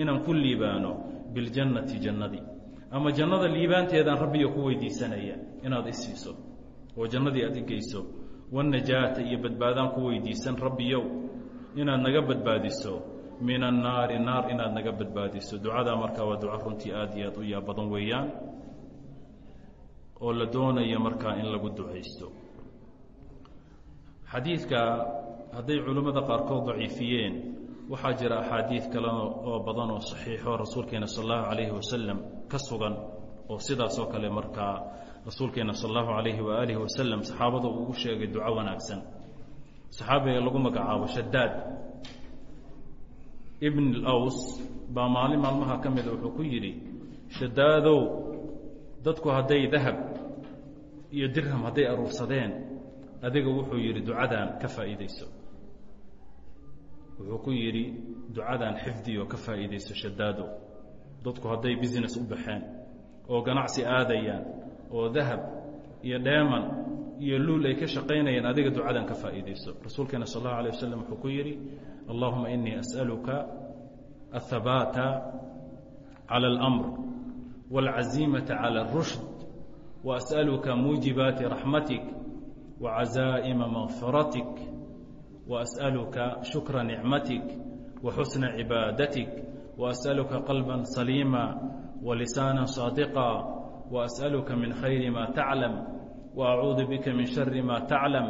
inaan ku liibaano biاljannati jannadii ama jannada liibaanteedaan rabbiyo ku weydiisanaya inaad isiiso oo jannadii aad igeyso wanajaata iyo badbaadaan ku weydiisan rabbiyow inaad naga badbaadiso. Min annaari naar inaad naga badbaadiso. Ducadaa markaa waa duca runtii aad iyo aad u yaa badan weeyaan oo la doonayo markaa in lagu ducaysto xadiidka hadday culimmada qaarkood daciifiyeen waxaa jira axaadiid kalena oo badan oo saxiixo rasuulkeena sal allahu calayhi wasalam ka sugan oo sidaasoo kale markaa rasuulkeena sal allahu calayhi waaalihi wasalam saxaabada uu u sheegay duco wanaagsan. Saxaabiga lagu magacaabo shadaad ibn اlaws baa maalin maalmaha ka mida wuxuu ku yidhi shadaadow dadku hadday dahab iyo dirham hadday aruursadeen adiga wuxuu yidhi ducadan ka faa'iidayso wuxuu ku yidhi ducadan xifdiyo ka faa'iidayso shadaadow dadku hadday business u baxeen oo ganacsi aadayaan oo dahab iyo dheeman iyo luul ay ka shaqaynayaan adiga ducadan ka faa'iidayso rasuulkeena sal اllahu alيه waslm wuxuu ku yidhi allahuma inii asأaluka aلhabaata calى اlأmr wاlcaziimaةa calى الrushd وأsأaluka muujibaati raxmatik وcazaa'ima makfiratik وأsأaluka shukra nicmatik وxusna cibaadatik وأsأaluka qalba saliima وlisaana صaadiqa وأsأaluka min khayri ma taclam وأcuudu bika min شhari ma taclam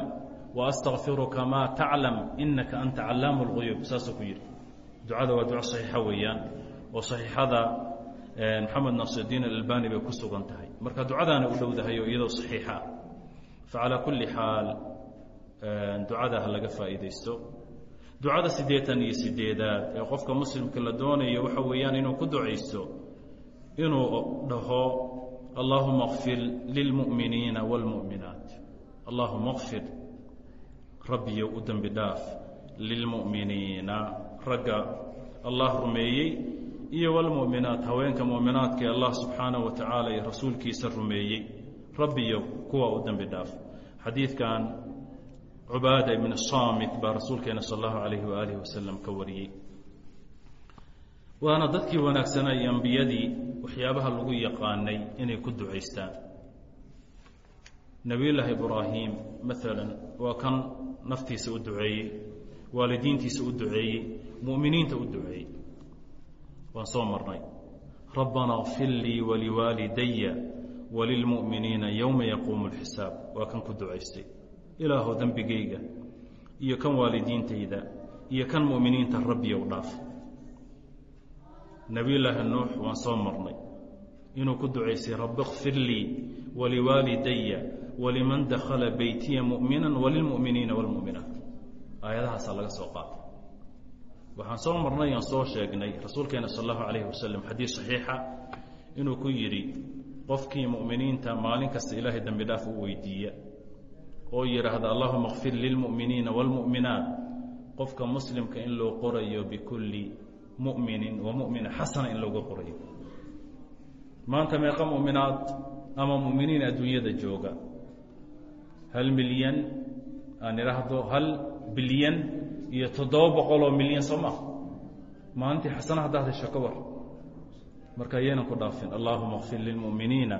وأstغfiruka ma taclam inaka anta calaamu اlغuyuub saasuu ku yidhi ducada waa duco صaxiixa weeyaan oo صaxiixada moxamed naصirdiin alalbani bay ku sugan tahay marka ducadaana u dhowdahay oo iyadoo صaxiixa facalaa kuli xaal ducada ha laga faa'iidaysto ducada siddeetan iyo sideedaad ee qofka muslimka la doonayo waxa weeyaan inuu ku ducaysto inuu dhaho allahuma اkfir lilmu'miniina wاlmu'minaat allahuma اkfir rabbiyo u dembi dhaaf lilmu'miniina ragga allah rumeeyey iyo wlmu'minaat haweenka mu'minaadka ee allah subxaanaه wa tacaala iyo rasuulkiisa rumeeyey rabbiyo kuwa u dembi dhaaf. Xadiidkan cubaada ibn saamit baa rasuulkeena sal allahu alayhi waaalih wasalam ka wariyey. Waana dadkii wanaagsanaa iyo ambiyadii waxyaabaha lagu yaqaanay inay ku ducaystaan. Nebiyullaahi ibraahim maalan waa kan naftiisa u duceeyey waalidiintiisa u duceeyey mu'miniinta u duceeyey. Waan soo marnay. Rabbana اkfir lii waliwaalidaya walilmuminiina yowma yaquumu lxisaab waa kan ku ducaystay. Ilaahow dembigayga iyo kan waalidiintayda iyo kan muminiinta rabbiyow dhaaf. Nebiyulaahi nuux waan soo marnay. Inuu ku ducaystay rabbi kfir lii waliwaalidaya waliman dakhala beytiya mumina walilmuminiina wlmuminaat aayadahaasaa laga soo qaatay. Waxaan soo marnay aan soo sheegnay rasuulkeena sal allahu alayhi wasalam xadiis saxiixa inuu ku yidhi qofkii mu'miniinta maalin kasta ilaahay dembi dhaaf u weydiiya. Oo yidhaahda allahuma kfir lilmu'miniina wاlmu'minaat qofka muslimka in loo qorayo bikulli mu'minin wa mu'mina xasana in looga qorayo. Maanta meeqa mu'minaad ama mu'miniin adduunyada jooga? Hal milyan aan idhaahdo hal bilyan iyo toddoba boqoloo milyan soo maa maalintii xasana haddaad hesho ka war marka ayaynan ku dhaafin allahuma kfir lilmu'miniina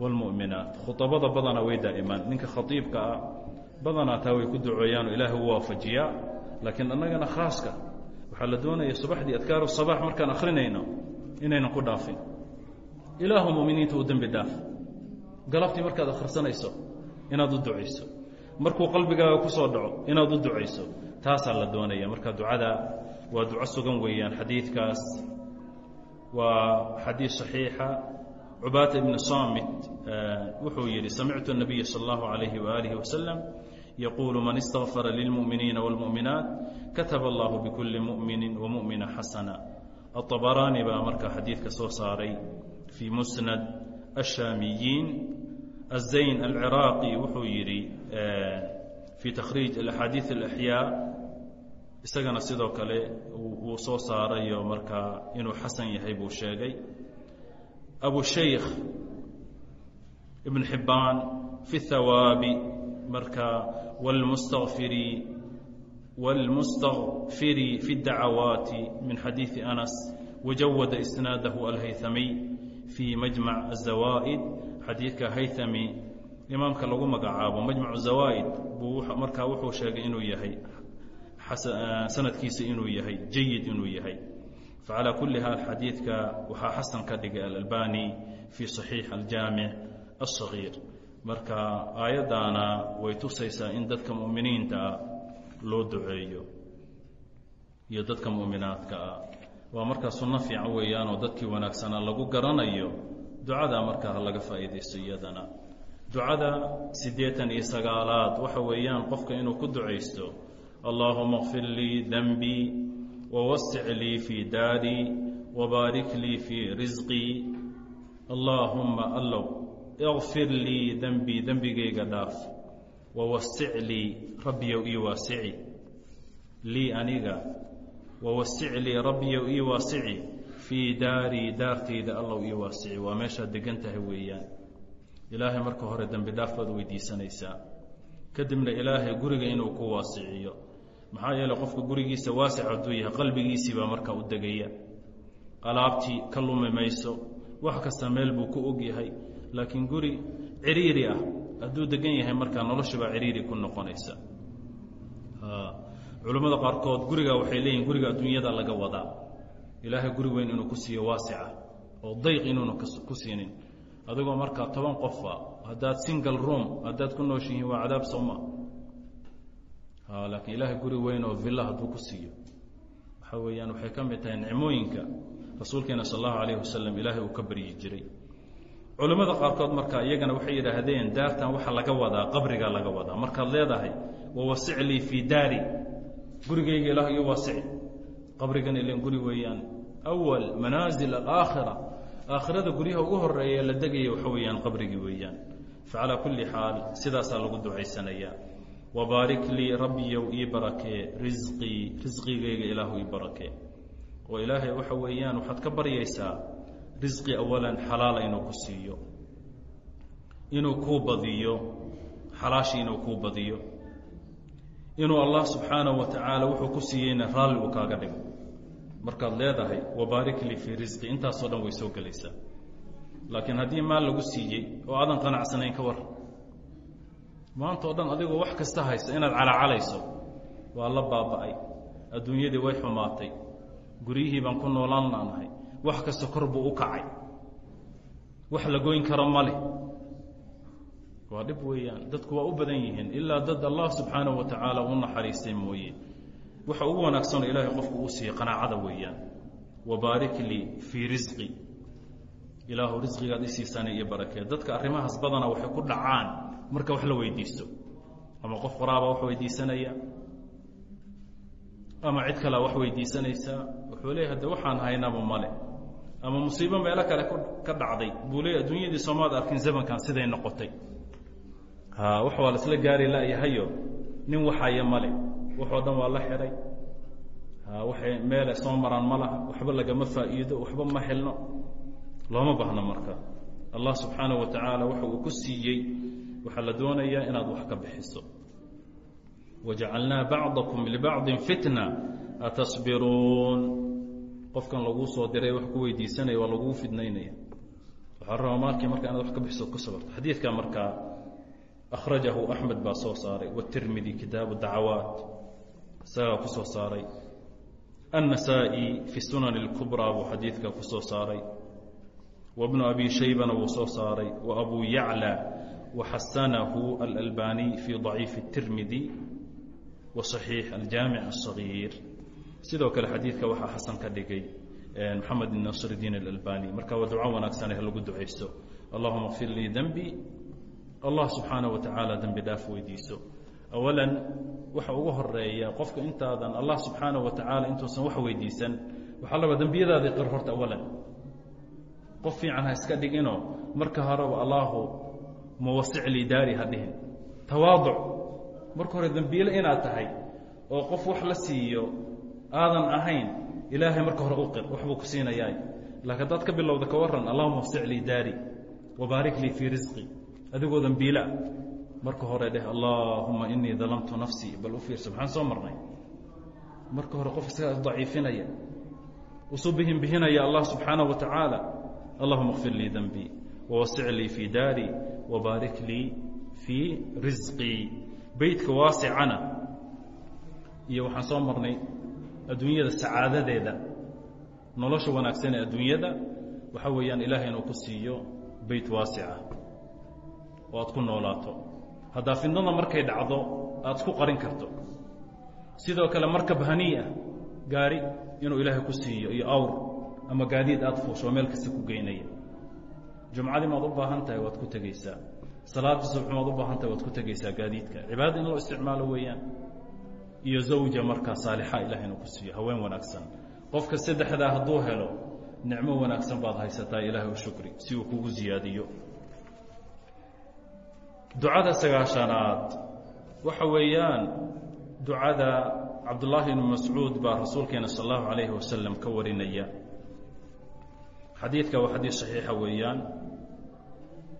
wاlmu'minaat khuطabada badanaa way daa'imaan. Ninka khaiibka ah badanaa taa way ku duceeyaanoo ilaahay u waafajiyaa. Laakiin annagana khaaska waxaa la doonaya subaxdii adkaaru sabax markaan akrinayno inaynan ku dhaafin. Ilaahu muminiinta u dembi dhaaf. Galabtii markaad akhrisanayso inaad u ducayso markuu qalbigaaga ku soo dhaco inaad u ducayso taasaa la doonaya. Marka ducada waa duco sugan weeyaan xadiidkaas waa xadiid صaxiixa cubaata ibn samit wuxuu yihi samictu الnabiya salى اllahu عalayhi waalihi wasalam yaquulu man istagfara lilmu'miniina wاlmu'minaat kataba allahu bikuli mu'mini wamumina xasana aلطabaraani baa markaa xadiidka soo saaray fii musnad الshaamiyiin الzayn alciraaqi wuxuu yidhi fii takhriij axaadiiث اlaxyaa isagana sidoo kale wuu soo saarayo markaa inuu xasan yahay buu sheegay abu shaykh ibn xibbaan fi اthawaabi marka wاlmustafiri wاlmustakfiri fi اdacawaati min xadiiثi anas wajawada isnaadahu alhaythamiy fii majmac الzawaa'id xadiidka haythami imaamka lagu magacaabo majmac zawaa'id buu markaa wuxuu sheegay inuu yahay Eh, sanadkiisa inuu yahay jayid inuu yahay. Facalaa kuli haal xadiidka waxaa xasan ka dhigay alalbani fii saxiix aljaamic assagiir marka aayaddaana way tusaysaa in dadka muminiintaa loo duceeyo iyo dadka muminaadka ah. Waa markaa sunno fiican weeyaanoo dadkii wanaagsanaa lagu garanayo ducadaa markaa ha faa'iidaysto iyadana. Ducada siddeetan iyo sagaalaad waxa weeyaan qofka inuu ku ducaysto allaahuma اkfir lii denbii wawasic lii fii daarii wabaarik lii fii risqii allaahumma allow ikfir lii denbii dembigayga dhaaf wawasic lii rabbiyow ii waasici lii aniga wawasic lii rabbiyow ii waasici fii daarii daartayda allow ii waasici waa meeshaad degan tahay weeyaan ilaahay marka hore dembi dhaaf baad weydiisanaysaa kadibna ilaahay guriga inuu ku waasiciyo maxaa yeeley qofka gurigiisa waasic hadduu yahay qalbigiisii baa markaa u degaya. Alaabtii ka lumi mayso wax kasta meel buu ku og yahay laakiin guri ciriiri ah hadduu degan yahay markaa nolosha baa ciriiri ku noqonaysa. Culimmada qaarkood guriga waxay leeyihiin guriga adduunyada laga wadaa. Ilaahay guri weyn inuu ku siiyo waasica oo dayq inuuna ku siinin. Adigoo markaa toban qofa haddaad single room haddaad ku nooshihiin waa cadaab soma laakiin ilaahay guri weyn oo villa hadduu ku siiyo. Waxa weeyaan waxay ka mid tahay nicmooyinka rasuulkeena sal allahu alayh ilaahay uu ka baryi jiray. Culimmada qaarkood markaa iyagana waxay yidhaahdeen daartan waxa laga wadaa qabrigaa laga wadaa. Markaad leedahay wawasic lii fii daari. Gurigayga ilaah iyo waasici qabrigan ilan guri weeyaan. Awal manaasil alaakhira. Aakhirada guryaha ugu horreeya la degaya waxa weeyaan qabrigii weeyaan. Facalaa kulli xaal sidaasaa lagu ducaysanayaa wabaarik lii rabbiyow ii barakee risqii risqigayga ilaahu ii barakee oo ilaahay waxa weeyaan waxaad ka baryaysaa risqi awalan xalaala inuu ku siiyo inuu kuu badiyo xalaashii inuu kuu badiyo inuu allah subxaanahu wa tacaala wuxuu ku siiyeyna raalli uu kaaga dhigo markaad leedahay wabaarik lii fii risqi intaasoo dhan way soo gelaysaa laakiin haddii maal lagu siiyey oo aadan qanacsanayn ka war maanta o dhan adigoo wax kasta haysa inaad calacalayso waa la baaba'ay. Adduunyadii way xumaatay. Guryihii baan ku noolaan laanahay wax kasta kor buu u kacay. Wax la goyn karo ma leh. Waa dhib weeyaan. Dadku waa u badan yihiin ilaa dad allah subxaanahu wa tacaala u naxariistay mooye. Waxa ugu wanaagsanoo ilaahay qofku uu siiyey qanaacada weeyaan. Wabaarik lii fii risqi ilaahu risqigaad isiisanay iyo barakee. Dadka arrimahaas badana waxay ku dhacaan marka wax la weydiisto. Ama qof qoraaba wax weydiisanaya. Ama cid kalea wax weydiisanaysaa wuxuu leeyahay de waxaan haynaba male ama musiibo meelo kale ka dhacday. Buu leeyahy adduunyadii soomaad arkin zamankan siday noqotay. Wax waa laisla gaari layahayo nin waxaya male waxoo dhan waa la xihay ha waxay meele soo maraan ma laha. Waxba lagama faa'iido waxba ma helno. Looma baahno marka. Allah subxaanaه wa tacaala waxa ku siiyey waxaa la doonayaa inaad wax ka bixiso. wajacalnaa bacdakum libacdi fitna atasbiruun qofkan laguu soo diray wax ku weydiisanaya waa laguu fidnaynaya waxaa rabaa marka inaad wax ka bixiso ku sabarto xadiidka markaa akhrajahu axmed baa soo saaray watirmidi kitaabu dacawaat isagaa ku soo saaray annasaa'i fi sunan اlkubraa buu xadiidka ku soo saaray wbnu abi shaybana wuu soo saaray waxasanahu alalbaniy fi ضaciif الtirmidi wa صaxiix aljaamic الصagiir sidoo kale xadiidka waxaa xasan ka dhigay maxamed nasr diin alalbani marka waa duco wanaagsan ha lagu ducaysto allahuma kfir lii dembi allah subxaanaه wa tacaala dembi dhaaf weydiiso awalan waxa ugu horeeya qofka intaadan allah subxaanaه wa tacaala intuusan wax weydiisan waxaa laba dembiyadaadii qir horta awalan qof fiican ha iska dhigino marka horeba allaahu muwasic lii daari ha dhihin. Tawaaduc. Marka hore dembiile inaad tahay oo qof wax la siiyo aadan ahayn ilaahay marka hore u qir waxbuu ku siinayaa. Laakiin dad ka bilowda ka waran allahuma wasic lii daari wabaarik lii fii risqi adigoo dembiila marka hore dheh allaahuma inii dalamtu nafsii bal u fiirsa maxaan soo marnay? Marka hore qof isagaa daciifinaya usu bihin bihinaya allah subxaanaه wa tacaala allahuma kfir lii denbii wawasic lii fii daari wabaarik lii fii risqii beytka waasicana iyo waxaan soo marnay adduunyada sacaadadeeda nolosha wanaagsan ee adduunyada waxaa weeyaan ilaahay inuu ku siiyo beyt waasica. oo aad ku noolaato. haddaa fidnada markay dhacdo aad isku qarin karto. sidoo kale markab haniiah gaari inuu ilaahay ku siiyo iyo awr ama gaadiid aad fuusho meel kasta ku geynaya jumcadii maad u baahan tahay waad ku tegeysaa salaada subx maad u baahan tahay waad ku tegeysaa gaadiidka. Cibaadada in loo isticmaalo weeyaan. Iyo zawja markaa saalixa ilahay inuu ku siiyo haween wanaagsan. Qofka saddexdaa hadduu helo nicmo wanaagsan baad haysataa ilaahay u shukri si uu kugu ziyaadiyo. Ducada sagaashanaad. Waxa weeyaan ducada cabdullaahi ibnu mascuud baa rasuulkeena sal allahu calayhi wasalam ka warinaya. Xadiidka waa xadiid saxiixa weeyaan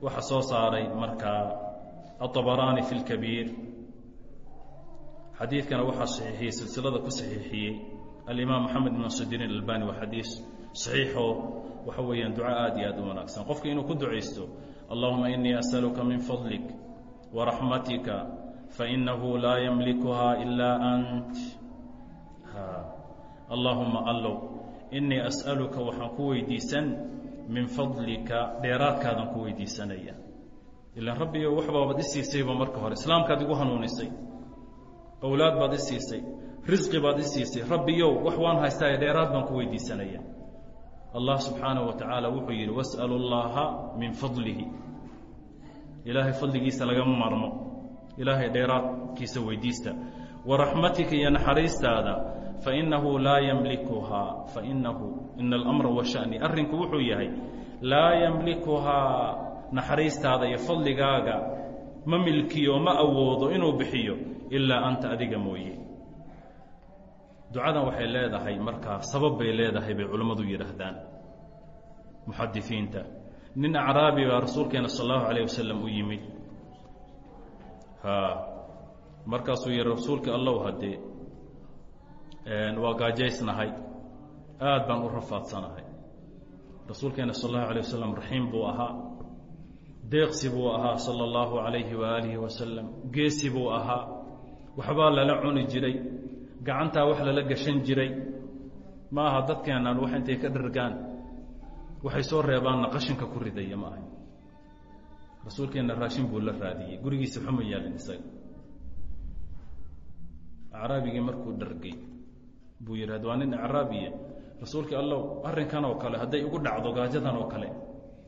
waxa soo saaray markaa aطabaraani fi اlkabiir xadiidkana waxaa saxiixiyey silsilada ku saxiixiyey. Alimaam moxamed ibn nasidiin albani waa xadiis saxiixoo waxa weeyaan duco aad iyo aad u wanaagsan. Qofka inuu ku ducaysto allahuma inii asaluka min fadlik waraxmatika fainahu laa yamlikuha ilaa ant. Allaahuma allow inii as'aluka waxaan ku weydiisan min fadlika dheeraadkaadaan ku weydiisanaya ilaan rabbiyo waxbaabaad i siisayba marka hore islaamkaad igu hanuunisay owlaad baad i siisay risqi baad i siisay rabbiyow wax waan haystaaye dheeraad baan ku weydiisanaya allah subxaanaه wa tacaala wuxuu yidhi wasأlu اllaha min fadlihi ilaahay fadligiisa lagama maarmo ilaahay dheeraadkiisa weydiista waraxmatika iyo naxariistaada fainahu laa yamlikuhaa fainahu ina اlamra washani arrinku wuxuu yahay laa yamlikuhaa naxariistaada iyo fadligaaga ma milkiyo ma awoodo inuu bixiyo ilaa anta adiga mooye ducadan waxay leedahay markaa sabab bay leedahay bay culammadu yidhaahdaan muxadisiinta nin acraabi baa rasuulkeena sal allahu alayh wasalam u yimid markaasuu yihi rasuulka allow haddee waa gaajaysnahay aad baan u rafaadsanahay. Rasuulkeena sal allahu alayh wasalam raxiim buu ahaa. Deeqsi buu ahaa sala allahu alayhi waaalihi wasalam geesi buu ahaa. Waxbaa lala cuni jiray. Gacantaa wax lala gashan jiray. Ma aha dadkeennan wax intay ka dhargaan. Waxay soo reebaanna qashinka ku ridaya ma ahay rasuulkeenna raashin buu la raadiyey. Gurigiisa waxuma yaalin isaga. Acraabigii markuu dhargay buu yidhahd waa nin acraabiya rasuulka allow arrinkan oo kale hadday igu dhacdo gaajadan oo kale.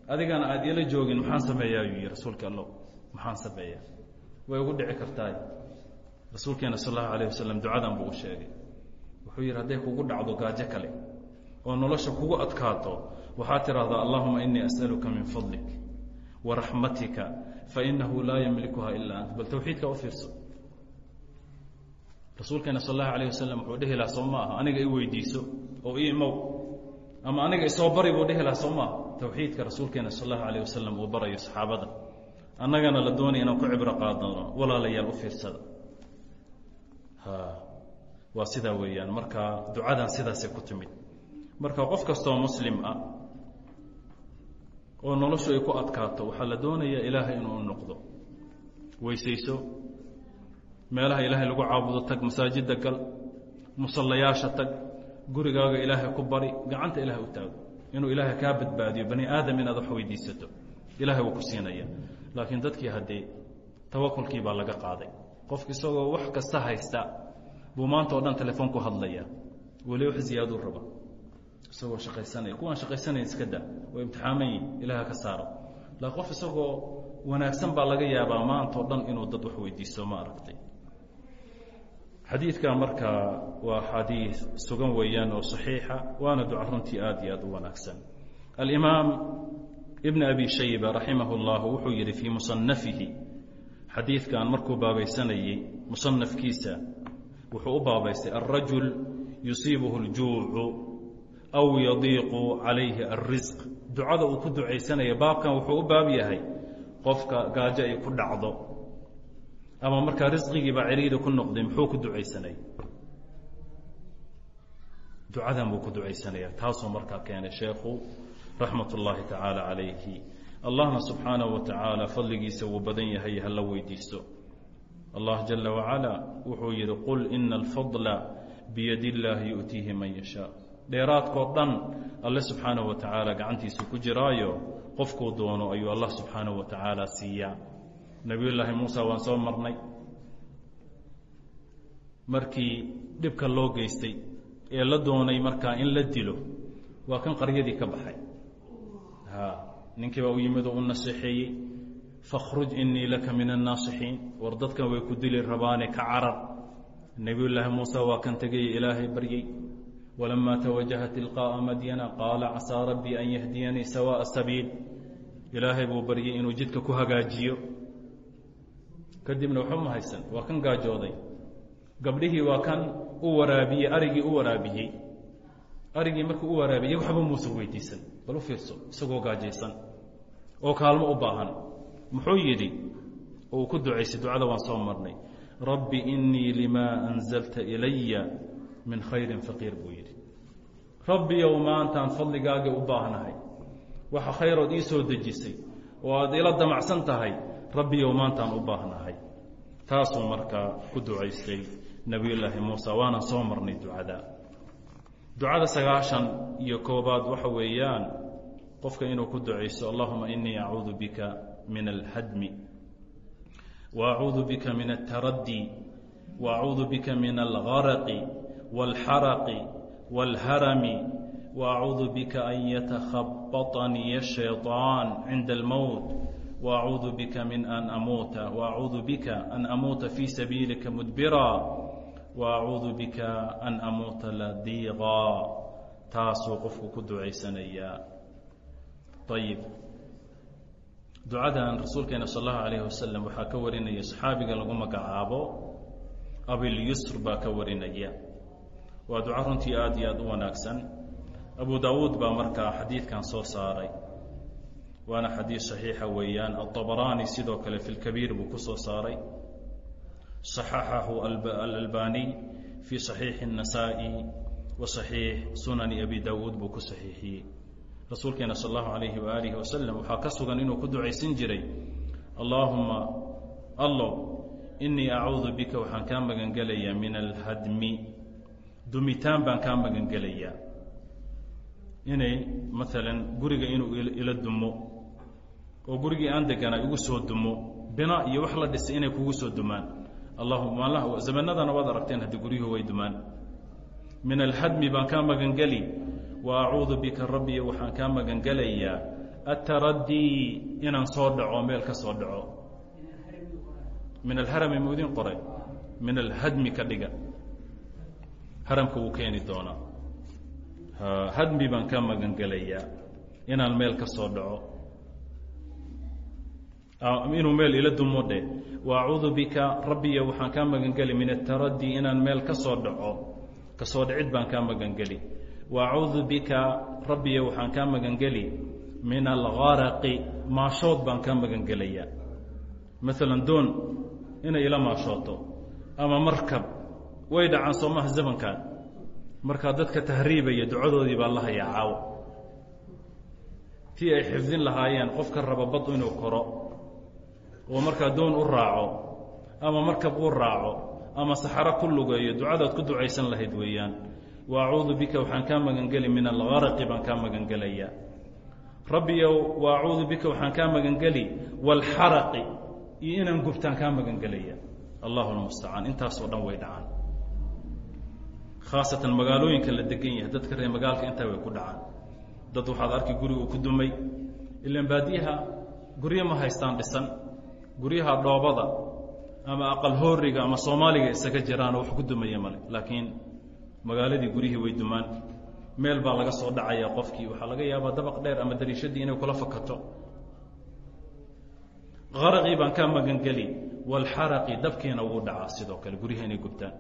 Adigana aad ila joogin maxaan sameeyaa? yuu yihi rasuulka allow maxaan sameeyaa. Way igu dhici kartaay. Rasuulkeena sal allahu alayh wasalam ducadan buu u sheegay. Wuxuu yidhi hadday kugu dhacdo gaajo kale oo nolosha kugu adkaato waxaad tidhaahdaa allahuma inii as'aluka min fadlik waraxmatika fainahu laa yamlikuha ilaa ant bal tawxiidka u fiirso rasuulkeena sal allahu alayh wasalam wuxuu dhehi lahaa soo ma aha aniga i weydiiso oo i imow. Ama aniga isoo bari buu dhehi lahaa soo maaha. Tawxiidka rasuulkeena sal allahu alayh wasalam uu barayo saxaabada. Annagana la doonaya inaan ku cibro qaadano walaalayaal u fiirsada. Waa sidaa weeyaan. Marka ducadan sidaasay ku timid. Marka qof kastoo muslim ah oo noloshu ay ku adkaato waxaa la doonayaa ilaahay inuu u noqdo. Weysayso meelaha ilaahay lagu caabudo tag masaajidda gal musallayaasha tag gurigaaga ilaahay ku bari gacanta ilaahay u taago. Inuu ilaahay kaa badbaadiyo bani aadam inaad wax weydiisato. Ilaahay wuu ku siinaya laakiin dadkii haddee tawakulkii baa laga qaaday. Qofka isagoo wax kasta haysta buu maanta oo dhan telefoon ku hadlaya weli wax ziyaaduu raba. Isagoo shaqaysanaya. Kuwaan shaqaysanayn iska da way imtixaaman ilaha ka saaro. La qof isagoo wanaagsan baa laga yaabaa maantao dhan inuu dad wax weydiisto ma aragtay xadiidka markaa waa xadiid sugan weeyaan oo صaxiixa waana duca runtii aad iyo aad u wanaagsan alimaam ibn abi shayba raximah اllah wuxuu yihi fii musanafihi xadiidkan markuu baabaysanayey musanafkiisa wuxuu u baabaystay alrajul yusiibuhu اljuucu aw yadiiqu calayhi alrisq ducada uu ku ducaysanaya baabkan wuxuu u baab yahay qofka gaajo ay ku dhacdo ama markaa risqigiibaa celiida ku noqday muxuu ku ducaysanay? Ducadan buu ku ducaysanaya taasuu markaa keenay sheekhu raxmat ullaahi tacaala calayhi. Allahna subxaanahu wa tacaala fadligiisa wuu badan yahay hala weydiisto. Allah jala wacala wuxuu yihi qul ina alfadla biyadi illaahi yu'tiihi man yashaa. Dheeraadkoo dhan alle subxaanahu wa tacaala gacantiisa ku jiraayo qofkuu doono ayuu allah subxaanahu wa tacaala siiyaa nebiyullaahi muusa waan soo marnay. Markii dhibka loo geystay ee la doonay markaa in la dilo waa kan qaryadii ka baxay. Ninkii baa u yimid oo u naseexeeyey fakhruj inii laka min annaasixiin war dadkan way ku dili rabaane ka carar. Nebiyullaahi muuse waa kan tegaya ilaahay baryey. Walamaa tawajaha tilqaa'a madyana qaala casaa rabbii an yahdiyanii sawaaءa sabiil. Ilaahay buu baryey inuu jidka ku hagaajiyo kadibna waxba ma waa kan gaajooday. Gabdhihii waa kan u waraabiyey arigii u waraabiyey. Arigii markuu u waraabiyey waxba muusan weydiisan bal u fiirso isagoo gaajaysan oo kaalmo u baahan. Muxuu yidhi? Uu ku ducaysay ducada waan soo marnay. Rabbi inii limaa anzalta ilaya min khayrin faqiir buu yidhi. Rabbiyow maantaan fadligaagii u baahnahay. Waxa khayrood ii soo dejisay oo aad ila damacsan tahay rabbiyow maantaan u baahnahay taasuu markaa ku ducaystay nebiyullaahi muuse waana soo marnay ducada ducada sagaashan iyo koobaad waxa weeyaan qofka inuu ku ducayso allahuma inii acuudu bika min alhadmi wa acuudu bika min altaraddi wa acuudu bika min algaraqi wاlxaraqi wاlharami wa acuudu bika an yatakhabaطanii الshayطaan cinda اlmowt bika min an amuuta wa acuudu bika an amuuta fii sabiilika mudbira. Waacuudu bika an amuuta ladiiqaa taasuu qofku ku ducaysanayaa ayib ducadan rasuulkeena sal allahu alayh wasalam waxaa ka warinaya saxaabiga lagu magacaabo abilyusr baa ka warinaya. Waa duco runtii aada iyo aada u wanaagsan. Abu daawuud baa markaa xadiidkan soo saaray waana xadiid saxiixa weeyaan aلطabaraani sidoo kale fi lkabiir buu ku soo saaray صaxaxahu alalbaniy fii صaxiixi النasaaءi wa صaxiix sunani abi dawuud buu ku saxiixiyey rasuulkeena sal اllahu alayhi waalihi wasalam waxaa ka sugan inuu ku ducaysan jiray allaahuma allow inii acuudu bika waxaan kaa magangelayaa min alhadmi dumitaan baan kaa magangelayaa inay maalan guriga inuu ila dumo oo gurigii aan deganaa igu soo dumo bina iyo wax la dhisay inay kugu soo dumaan. Allahuma allah zamanadana waad aragteen haddii guryuhu way dumaan. Min alhadmi baan kaa magangeli wa acuudu bika rabbiyo waxaan kaa magangelayaa ataradii inaan soo dhaco meel ka soo dhaco. Min alharami muudin qore min alhadmi ka dhiga. Haramka wuu keeni doonaa. Hadmi baan kaa magangelayaa inaan meel ka soo dhaco inuu meel ila dumo dhe. Waacuudu bika rabbiyo waxaan kaa magangeli min ataraddi inaan meel ka soo dhaco. Kasoo dhicid baan kaa magangeli waacuudu bika rabbiyo waxaan kaa magangeli min algaraqi maashood baan kaa magangelayaa maalan doon inay ila maashooto. Ama markab way dhacaan soomaha zamankan markaa dadka tahriibaya ducadoodii baa la hayaa caawo. Tii ay xifdin lahaayeen qofka raba bad inuu koro oo markaa doon u raaco ama markab u raaco ama saxaro ku lugeeyo ducadaad ku ducaysan lahayd weeyaan. Wa acuudu bika waxaan kaa magangeli min algaraqi baan kaa magangelayaa. Rabbiyow wa acuudu bika waxaan kaa magangeli waalxaraqi iyo inaan gubtaan kaa magangelaya allahu lmustacaan intaasoo dhan way dhacaan. Khaasatan magaalooyinka la degan yahay dadka reer magaalka intaa way ku dhacaan. Dad waxaad arki guri uu ku dumay ilaan baadiyaha guryo ma haystaan dhisan guryaha dhoobada ama aqal hooriga ama soomaaliga isaga jiraano wax ku dumaya male laakiin magaaladii guryihii way dumaan. Meel baa laga soo dhacaya qofkii. Waxaa laga yaabaa dabaq dheer ama dariishadii inay kula fakato. Qaraqii baan kaa magangeli walxaraqi dabkiina wuu dhacaa sidoo kale. Guryaha inay gubtaan.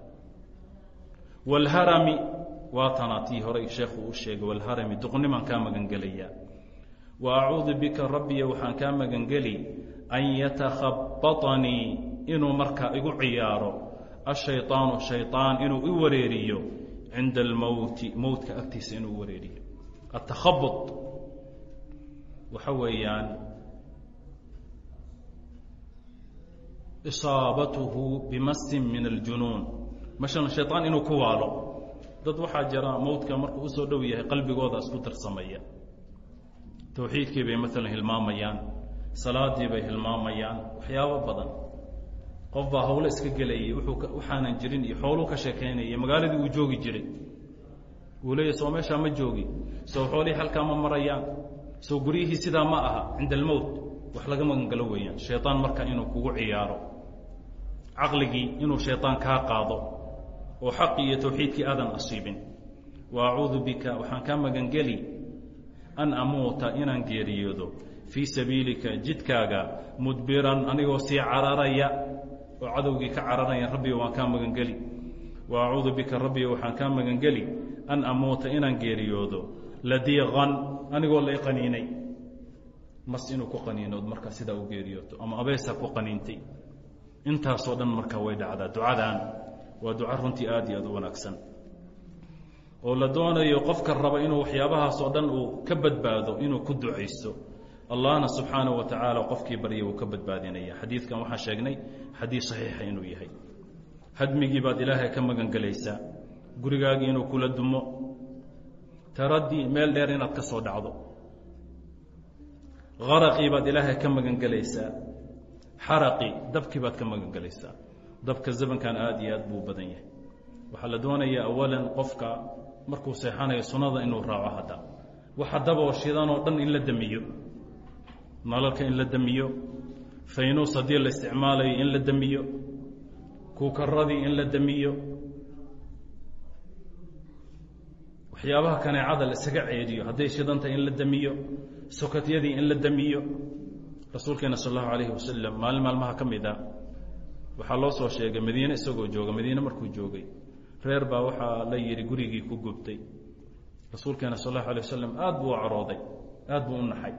Walharami waa tii horay sheekhu u sheegay. Walharami duqnimaan kaa magangelayaa wa acuudu bika rabbiya waxaan kaa magangeli an yatakhabaطanii inuu markaa igu ciyaaro ashayطaanu shayطaan inuu i wareeriyo cinda almowti mowtka agtiisa inuu wareeriyo atakhabud waxa weeyaan isaabatuhu bimasin min aljunuun mashan shayطaan inuu ku waalo dad waxaa jira mowtka markuu usoo dhow yahay qalbigooda isku darsamaya towxiidkii bay maalan hilmaamayaan salaadii bay hilmaamayaan. Waxyaabo badan. Qof baa hawlo iska gelayay waxaanan jirin iyo xooluu ka sheekaynayay magaaladii uu joogi jiray. Uu leeyahy soo meeshaa ma joogi. Soo xoolihii halkaa ma marayaan. Soo guryihii sidaa ma aha. Cinda almowt. Wax laga magangalo weeyaan. Shayطaan marka inuu kugu ciyaaro. Caqligii inuu shayطaan kaa qaado. Oo xaqii iyo towxiidkii aadan asiibin. Wa acuudu bika. Waxaan kaa magangeli an amuuta inaan geeriyoodo fii sabiilika jidkaaga mudbiran anigoo sii cararaya oo cadowgii ka cararaya rabbiga waan kaa magangeli. Wa acuudu bika rabbiga waxaan kaa magangeli an amuuta inaan geeriyoodo ladiiqan anigoo la qaniinay. Mas inuu ku qaniinood markaa sidaa u geeriyooto ama abeesaa ku qaniintay. Intaasoo dhan markaa way dhacdaa ducadan waa duca runtii aad iyo aad u wanaagsan. Oo la doonayo qofka raba inuu waxyaabahaasoo dhan uu ka badbaado inuu ku ducaysto allahna subxaanaه wa tacaala qofkii barya wuu ka badbaadinaya. Xadiidkan waxaan sheegnay xadiid saxiixa inuu yahay. Hadmigii baad ilaahay ka magan gelaysaa gurigaagii inuu kula dumo taradii meel dheer inaad ka soo dhacdo. Qaraqii baad ilaahay ka magan gelaysaa xaraqi dabkii baad ka magan gelaysaa dabka zamankan aad iyo aad buu badan yahay. Waxaa la doonayaa awalan qofka markuu seexanayo sunnada inuu raaco hadda. Waxa daboo shidanoo dhan in la damiyo nalalka in la damiyo faynuus haddii la isticmaalayo in la damiyo kuukaradii in la damiyo waxyaabaha kaneecada la isaga ceediyo hadday shidanta in la damiyo sokatyadii in la damiyo rasuulkeena sal allahu alayhi wasalam maalin maalmaha ka mid a waxaa loo soo sheegay madiine isagoo jooga madiine markuu joogay reer baa waxaa la yidhi gurigii ku gubtay. Rasuulkeena sal allahu alay wasalam aad buu u carooday aad buu u naxay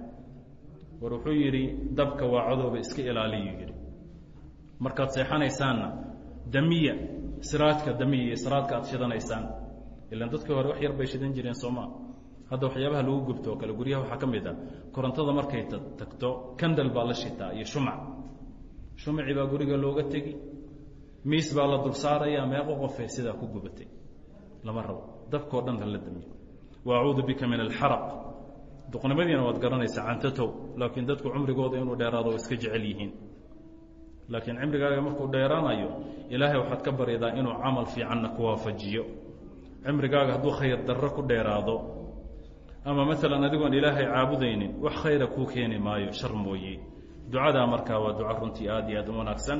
war wuxuu yidhi dabka waa cadooba iska ilaaliyuu yidhi. Markaad seexanaysaanna damiya siraadka damiya iyo siraadka aad shidanaysaan ilan dadkii hore wax yar bay shidan jireen sooma hadda waxyaabaha lagu gubto oo kale guryaha waxaa ka mid a korontada markay tagto kandal baa la shitaa iyo shumac. Shumacii baa guriga looga tegi miis baa la dul meeqo qofee sidaa ku gubatay. Lama rabo dabkao dhan hala damiyo. Wa bika min alxaraq duqnimadiina waad garanaysaa cantatow laakiin dadku cumrigooda inuu dheeraado iska jecel yihiin. Laakiin cimrigaaga markuu dheeraanayo ilaahay waxaad ka baryadaa inuu camal fiicanna ku waafajiyo. Cimrigaaga hadduu khayr darro ku dheeraado ama maalan adigoon ilaahay caabudaynin wax khayra kuu keeni maayo shar mooye. Ducadaa markaa waa duco runtii aad iyo aad u wanaagsan.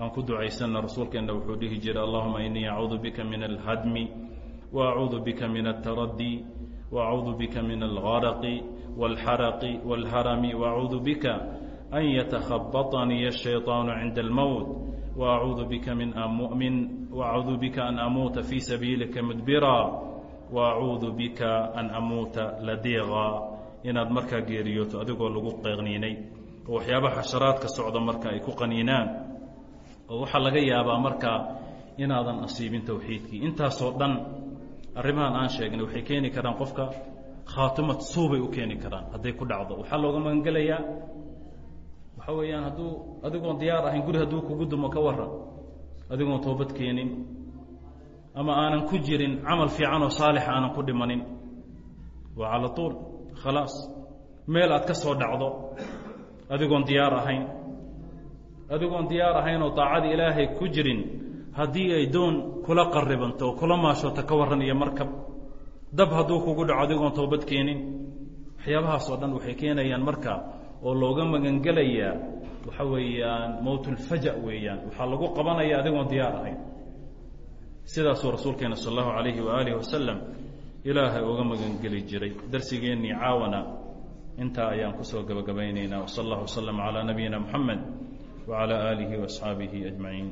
Aan ku ducaysanna rasuulkeenna wuxuu dhihi jiray allahuma inii acuudu bika min alhadmi wa acuudu bika min altaraddi wa acuudu bika min algaraqi wاlxaraqi wاlharami waacuudu bika an yatakhabaطanii الshayطaanu cinda اlmowt waacuudu bika min min waacuudu bika an amuuta fii sabiilika mudbira waacuudu bika an amuuta ladiiqa inaad markaa geeriyooto adigoo lagu qeeqniinay oo waxyaabaha xasharaadka socda marka ay ku qaniinaan oo waxaa laga yaabaa markaa inaadan asiibin towxiidkii intaasoo dhan arrimahan aan sheegnay waxay keeni karaan qofka khaatimad suubay u keeni karaan hadday ku dhacdo. Waxaa looga magangelayaa waxa weeyaan hadduu adigoon diyaar ahayn guri hadduu kugu dumo ka waran adigoon toobad keenin ama aanan ku jirin camal fiican oo saalixa aanan ku dhimanin waa cala tuul khalaas meel aad ka soo dhacdo adigoon diyaar ahayn. Adigoon diyaar ahayn oo daacadii ilaahay ku jirin haddii ay doon kula qaribanto kula maashoota ka warran iyo markab dab hadduu kugu dhaco adigoon toobad keenin. Waxyaabahaas oo dhan waxay keenayaan marka oo looga magangelayaa waxa weeyaan mowtulfaja weeyaan. Waxaa lagu qabanaya adigoon diyaar ahayn. Sidaasuu rasuulkeena sal allahu alayhi waaalih wasalam ilaahay uga magangeli jiray. Darsigeennii caawana intaa ayaan ku soo gabagabaynaynaa. Wsal allah waslama calaa nabiyina moxamed wacalaa aalihi waasxaabihi ajmaciin